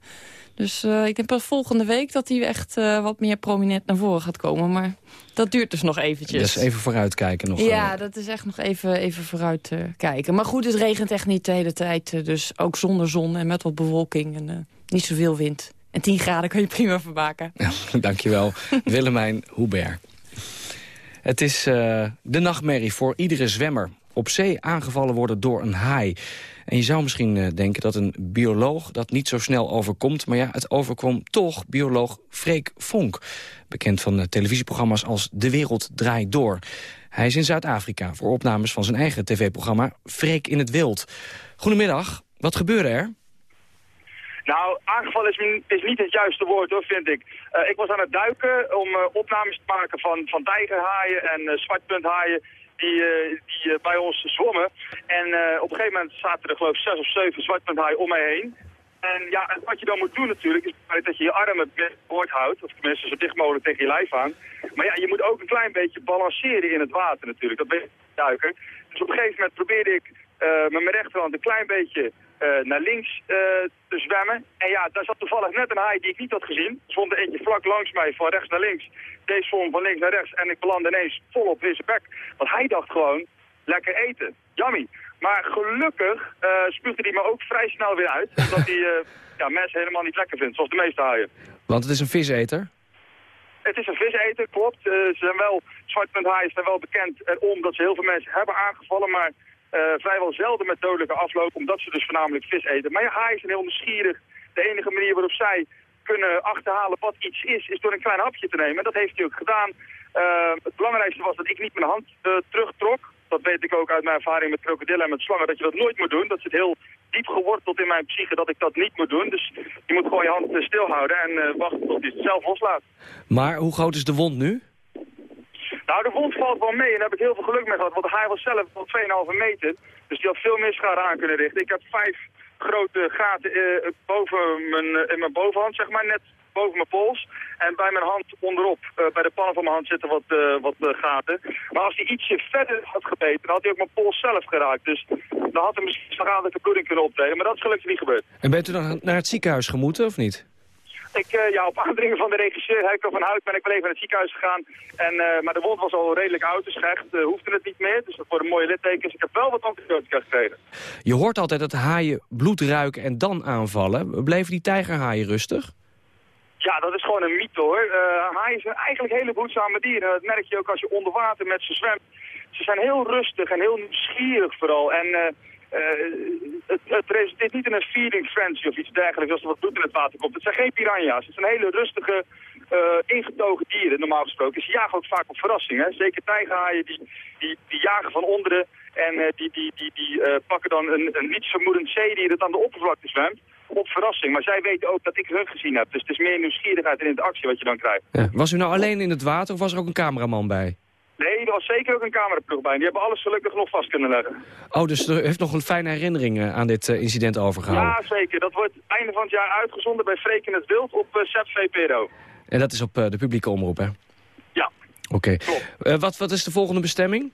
Dus uh, ik denk pas volgende week dat hij echt uh, wat meer prominent naar voren gaat komen. Maar dat duurt dus nog eventjes. Dus even vooruitkijken nog. Ja, dat is echt nog even, even vooruit uh, kijken. Maar goed, het regent echt niet de hele tijd. dus ook zonder zon en met wat bewolking en niet zoveel wind. En 10 graden kan je prima verbaken. Ja, *laughs* dankjewel. Willemijn Hubert. Het is de nachtmerrie voor iedere zwemmer. Op zee aangevallen worden door een haai. En je zou misschien uh, denken dat een bioloog dat niet zo snel overkomt. Maar ja, het overkwam toch bioloog Freek Vonk. Bekend van televisieprogramma's als De Wereld Draait Door. Hij is in Zuid-Afrika voor opnames van zijn eigen tv-programma Freek in het Wild. Goedemiddag, wat gebeurde er? Nou, aangevallen is, niet het juiste woord hoor, vind ik. Uh, ik was aan het duiken om opnames te maken van, van tijgerhaaien en uh, zwartpunthaaien die, die bij ons zwommen. En op een gegeven moment zaten er geloof ik zes of zeven zwartpunthaaien om mij heen. En ja, wat je dan moet doen natuurlijk is dat je je armen boord houdt. Of tenminste zo dicht mogelijk tegen je lijf aan. Maar ja, je moet ook een klein beetje balanceren in het water natuurlijk. Dat ben je duiken. Dus op een gegeven moment probeerde ik met mijn rechterhand een klein beetje naar links uh, te zwemmen. En ja, daar zat toevallig net een haai die ik niet had gezien. Er stond er eentje vlak langs mij, van rechts naar links. Deze zwom van links naar rechts en ik belandde ineens vol op deze bek. Want hij dacht gewoon, lekker eten. Jammy. Maar gelukkig uh, spuugde hij me ook vrij snel weer uit. *laughs* Omdat hij ja, mensen helemaal niet lekker vindt, zoals de meeste haaien. Want het is een viseter? Het is een viseter, klopt. ze zijn wel, zwartpunthaaien zijn wel bekend erom dat ze heel veel mensen hebben aangevallen. Maar vrijwel zelden met dodelijke afloop, omdat ze dus voornamelijk vis eten. Maar ja, haaien zijn heel nieuwsgierig. De enige manier waarop zij kunnen achterhalen wat iets is, is door een klein hapje te nemen. En dat heeft hij ook gedaan. Uh, het belangrijkste was dat ik niet mijn hand uh, terugtrok. Dat weet ik ook uit mijn ervaring met krokodillen en met slangen, dat je dat nooit moet doen. Dat zit heel diep geworteld in mijn psyche dat ik dat niet moet doen. Dus je moet gewoon je hand stilhouden en wachten tot hij het zelf loslaat. Maar hoe groot is de wond nu? Nou, de wond valt wel mee en daar heb ik heel veel geluk mee gehad. Want hij was zelf wel 2,5 meter. Dus die had veel meer schade aan kunnen richten. Ik heb vijf grote gaten uh, boven mijn, uh, in mijn bovenhand, zeg maar, net boven mijn pols. En bij mijn hand onderop, uh, bij de pannen van mijn hand zitten wat, wat gaten. Maar als hij ietsje verder had gebeten, dan had hij ook mijn pols zelf geraakt. Dus dan had er misschien schadelijke bloeding kunnen optreden. Maar dat is gelukkig niet gebeurd. En bent u dan naar het ziekenhuis gemoeten, of niet? Ik, uh, ja, op aandringen van de regisseur Heiko van Hout ben ik wel even naar het ziekenhuis gegaan. En, uh, maar de wond was al redelijk oud, dus echt uh, hoefde het niet meer. Dus dat worden mooie littekens. Ik heb wel wat antibiotica gekregen. Je hoort altijd dat haaien bloed ruiken en dan aanvallen. Bleven die tijgerhaaien rustig? Ja, dat is gewoon een mythe hoor. haaien zijn eigenlijk hele behoedzame dieren. Dat merk je ook als je onder water met ze zwemt. Ze zijn heel rustig en heel nieuwsgierig vooral. En het, het, resulteert niet in een feeding frenzy of iets dergelijks als er wat bloed in het water komt. Het zijn geen piranha's. Het zijn hele rustige, uh, ingetogen dieren, normaal gesproken. Ze jagen ook vaak op verrassing. Zeker tijgerhaaien, die, die, die jagen van onderen en uh, die, die, die, die pakken dan een, een vermoedend zeedier dat aan de oppervlakte zwemt. Op verrassing. Maar zij weten ook dat ik hun gezien heb. Dus het is meer nieuwsgierigheid en interactie wat je dan krijgt. Ja. Was u nou alleen in het water of was er ook een cameraman bij? Nee, er was zeker ook een cameraploeg bij. Die hebben alles gelukkig nog vast kunnen leggen. Oh, dus er heeft nog een fijne herinnering eh, aan dit uh, incident overgehouden? Ja, zeker. Dat wordt einde van het jaar uitgezonden bij Freek in het Wild op uh, ZEP VPRO. En dat is op uh, de publieke omroep, hè? Ja. Oké. Okay. wat, wat is de volgende bestemming?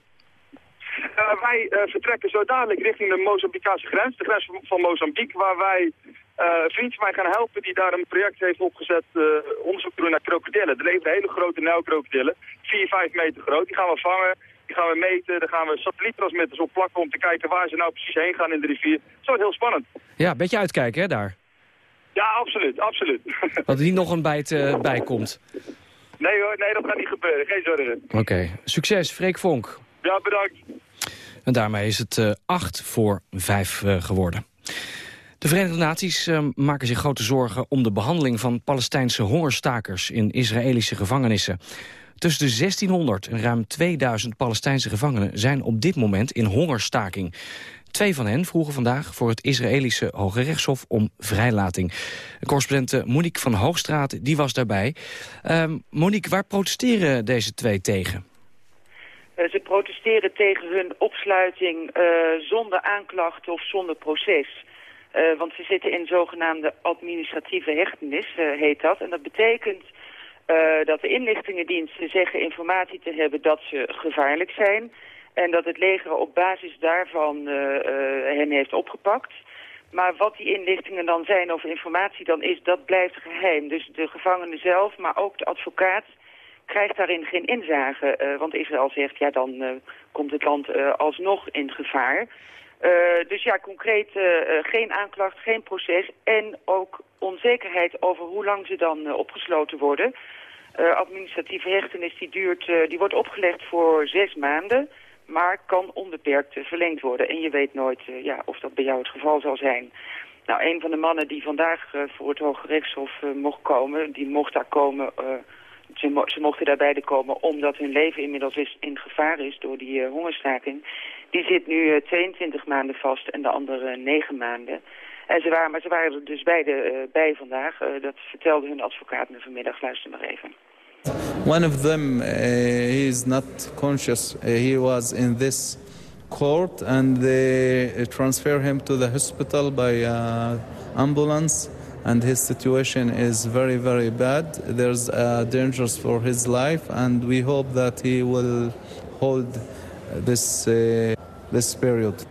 wij vertrekken zo dadelijk richting de Mozambicaanse grens. De grens van Mozambique, waar wij een vriend van mij gaan helpen die daar een project heeft opgezet, uh, onderzoek te doen naar krokodillen. Er leven hele grote nijlkrokodillen, 4, 5 meter groot. Die gaan we vangen, die gaan we meten, daar gaan we satelliettransmitters op plakken om te kijken waar ze nou precies heen gaan in de rivier. Zo is heel spannend. Ja, een beetje uitkijken hè, daar. Ja, absoluut, absoluut. *laughs* Dat er niet nog een bijt uh, bij komt. Nee hoor, nee, dat gaat niet gebeuren, geen zorgen. Oké, okay. succes, Freek Vonk. Ja, bedankt. En daarmee is het 8 voor 5 geworden. De Verenigde Naties uh, maken zich grote zorgen om de behandeling van Palestijnse hongerstakers in Israëlische gevangenissen. Tussen de 1600 en ruim 2000 Palestijnse gevangenen zijn op dit moment in hongerstaking. Twee van hen vroegen vandaag voor het Israëlische Hoge Rechtshof om vrijlating. Correspondent eh, Monique van Hoogstraat die was daarbij. Uh, Monique, waar protesteren deze twee tegen? Uh, ze protesteren tegen hun opsluiting uh, zonder aanklacht of zonder proces. Uh, want ze zitten in zogenaamde administratieve hechtenis, uh, heet dat. En dat betekent uh, dat de inlichtingendiensten zeggen informatie te hebben dat ze gevaarlijk zijn. En dat het leger op basis daarvan hen heeft opgepakt. Maar wat die inlichtingen dan zijn of informatie dan is, dat blijft geheim. Dus de gevangene zelf, maar ook de advocaat krijgt daarin geen inzage. want Israël zegt, ja dan komt het land alsnog in gevaar. Uh, dus ja, concreet uh, geen aanklacht, geen proces en ook onzekerheid over hoe lang ze dan opgesloten worden. administratieve hechtenis die, duurt, die wordt opgelegd voor zes maanden maar kan onbeperkt verlengd worden. En je weet nooit ja, of dat bij jou het geval zal zijn. Nou, een van de mannen die vandaag voor het Hoge Rechtshof mocht komen, die mocht daar komen ze, ze, mochten daarbij komen omdat hun leven inmiddels is, in gevaar is door die uh, hongerstaking. Die zit nu uh, 22 maanden vast en de andere 9 maanden. En ze waren, maar ze waren er dus beide bij vandaag. dat vertelde hun advocaat me vanmiddag. Luister maar even. One of them, he is not conscious. he was in this court and they transfer him to the hospital by ambulance and his situation is very, very bad. There's uh, dangers for his life, and we hope that he will hold this, uh, this period.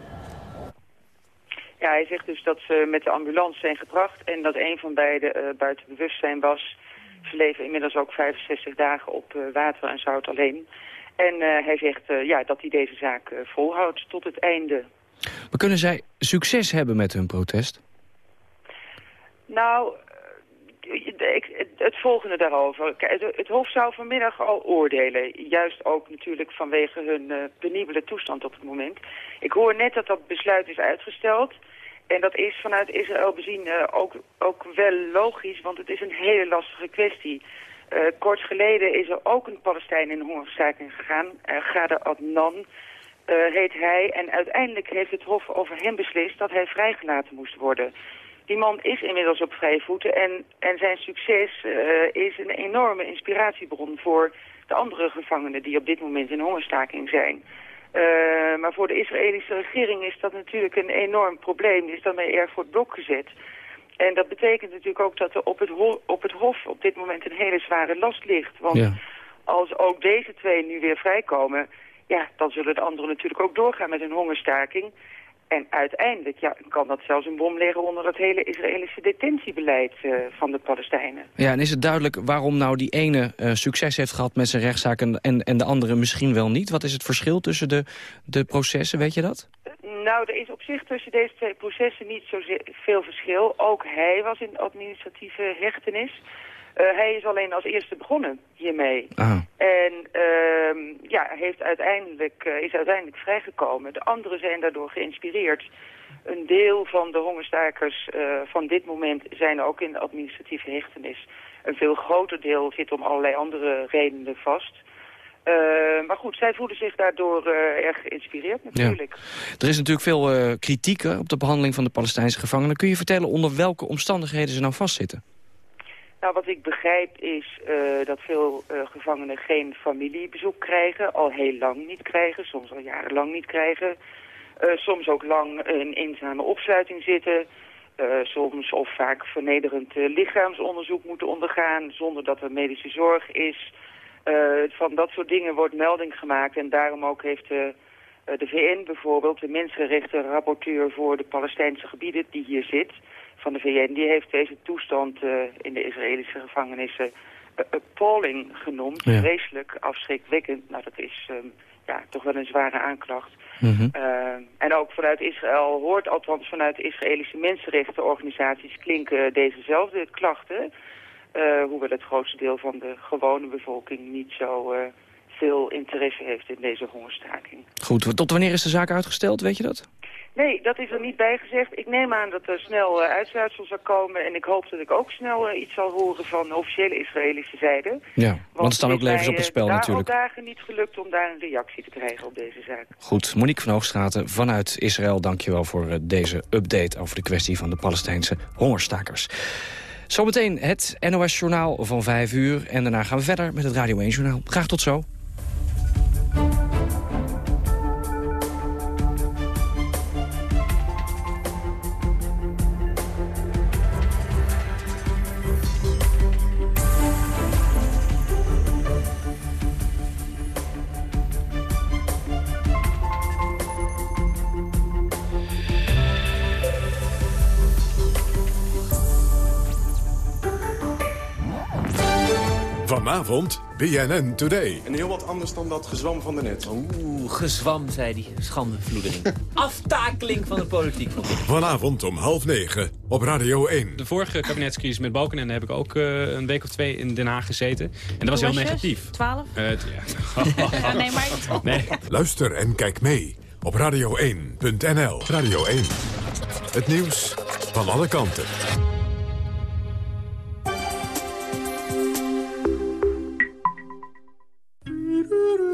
Ja, hij zegt dus dat ze met de ambulance zijn gebracht en dat een van beiden uh, buiten bewustzijn was. Ze leven inmiddels ook 65 dagen op uh, water en zout alleen. En uh, hij zegt uh, ja, dat hij deze zaak volhoudt tot het einde. Maar kunnen zij succes hebben met hun protest? Nou, eh, het volgende daarover. Het Hof zou vanmiddag al oordelen. Juist ook natuurlijk vanwege hun uh, penibele toestand op het moment. Ik hoor net dat dat besluit is uitgesteld. En dat is vanuit Israël bezien uh, ook, ook wel logisch, want het is een hele lastige kwestie. Kort geleden is er ook een Palestijn in hongerstaking gegaan. Uh, Gade Adnan heet hij. En uiteindelijk heeft het Hof over hem beslist dat hij vrijgelaten moest worden. Die man is inmiddels op vrije voeten en, en zijn succes uh, is een enorme inspiratiebron voor de andere gevangenen die op dit moment in hongerstaking zijn. Uh, maar voor de Israëlische regering is dat natuurlijk een enorm probleem. Die is daarmee erg voor het blok gezet. En dat betekent natuurlijk ook dat er op het, op het Hof op dit moment een hele zware last ligt. Want ja. als ook deze twee nu weer vrijkomen, ja, dan zullen de anderen natuurlijk ook doorgaan met hun hongerstaking. En uiteindelijk ja, kan dat zelfs een bom leggen onder het hele Israëlische detentiebeleid uh, van de Palestijnen. Ja, en is het duidelijk waarom nou die ene uh, succes heeft gehad met zijn rechtszaak en, en, en, de andere misschien wel niet? Wat is het verschil tussen de, de processen, weet je dat? Nou, er is op zich tussen deze twee processen niet zoveel verschil. Ook hij was in administratieve hechtenis. Uh, hij is alleen als eerste begonnen hiermee. Ah. En uh, ja, heeft uiteindelijk, uh, is uiteindelijk vrijgekomen. De anderen zijn daardoor geïnspireerd. Een deel van de hongerstakers uh, van dit moment zijn ook in administratieve hechtenis. Een veel groter deel zit om allerlei andere redenen vast. Uh, maar goed, zij voelen zich daardoor uh, erg geïnspireerd natuurlijk. Ja. Er is natuurlijk veel uh, kritiek op de behandeling van de Palestijnse gevangenen. Kun je vertellen onder welke omstandigheden ze nou vastzitten? Nou, wat ik begrijp is uh, dat veel uh, gevangenen geen familiebezoek krijgen. Al heel lang niet krijgen, soms al jarenlang niet krijgen. Uh, soms ook lang in eenzame opsluiting zitten. soms of vaak vernederend lichaamsonderzoek moeten ondergaan zonder dat er medische zorg is. van dat soort dingen wordt melding gemaakt en daarom ook heeft de VN bijvoorbeeld, de mensenrechtenrapporteur voor de Palestijnse gebieden die hier zit van de VN, die heeft deze toestand uh, in de Israëlische gevangenissen uh, appalling genoemd. Ja. Vreselijk, afschrikwekkend. Nou, dat is um, ja, toch wel een zware aanklacht. Mm -hmm. uh, en ook vanuit Israël hoort, althans vanuit Israëlische mensenrechtenorganisaties, klinken dezezelfde klachten. hoewel het grootste deel van de gewone bevolking niet zo veel interesse heeft in deze hongerstaking. Goed, tot wanneer is de zaak uitgesteld, weet je dat? Nee, dat is er niet bij gezegd. Ik neem aan dat er snel uh, uitsluitsel zal komen. En ik hoop dat ik ook snel uh, iets zal horen van de officiële Israëlische zijde. Ja, want, want er staan ook levens op het spel natuurlijk. Het is dagen niet gelukt om daar een reactie te krijgen op deze zaak. Goed, Monique van Hoogstraten vanuit Israël. Dankjewel voor uh, deze update over de kwestie van de Palestijnse hongerstakers. Zometeen het NOS-journaal van 5 uur. En daarna gaan we verder met het Radio 1-journaal. Graag tot zo. Vanavond BNN Today. En heel wat anders dan dat gezwam van de net. Oeh, gezwam, zei hij. Schandevloedering. *laughs* Aftakeling van de politiek. Vanavond om half negen op Radio 1. De vorige kabinetscrisis met Balkenende heb ik ook uh, een week of twee in Den Haag gezeten. En dat was heel negatief. 12? Uh, ja. *laughs* nee, maar... *laughs* Nee. Luister en kijk mee op radio1.nl. Radio 1. Het nieuws van alle kanten.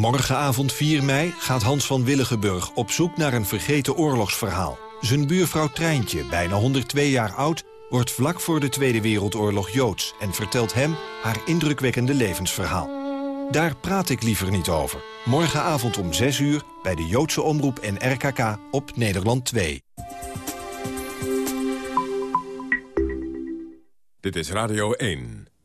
Morgenavond 4 mei gaat Hans van Willigenburg op zoek naar een vergeten oorlogsverhaal. Zijn buurvrouw Treintje, bijna 102 jaar oud, wordt vlak voor de Tweede Wereldoorlog Joods... en vertelt hem haar indrukwekkende levensverhaal. Daar praat ik liever niet over. Morgenavond om 6 uur bij de Joodse Omroep en RKK op Nederland 2. Dit is Radio 1.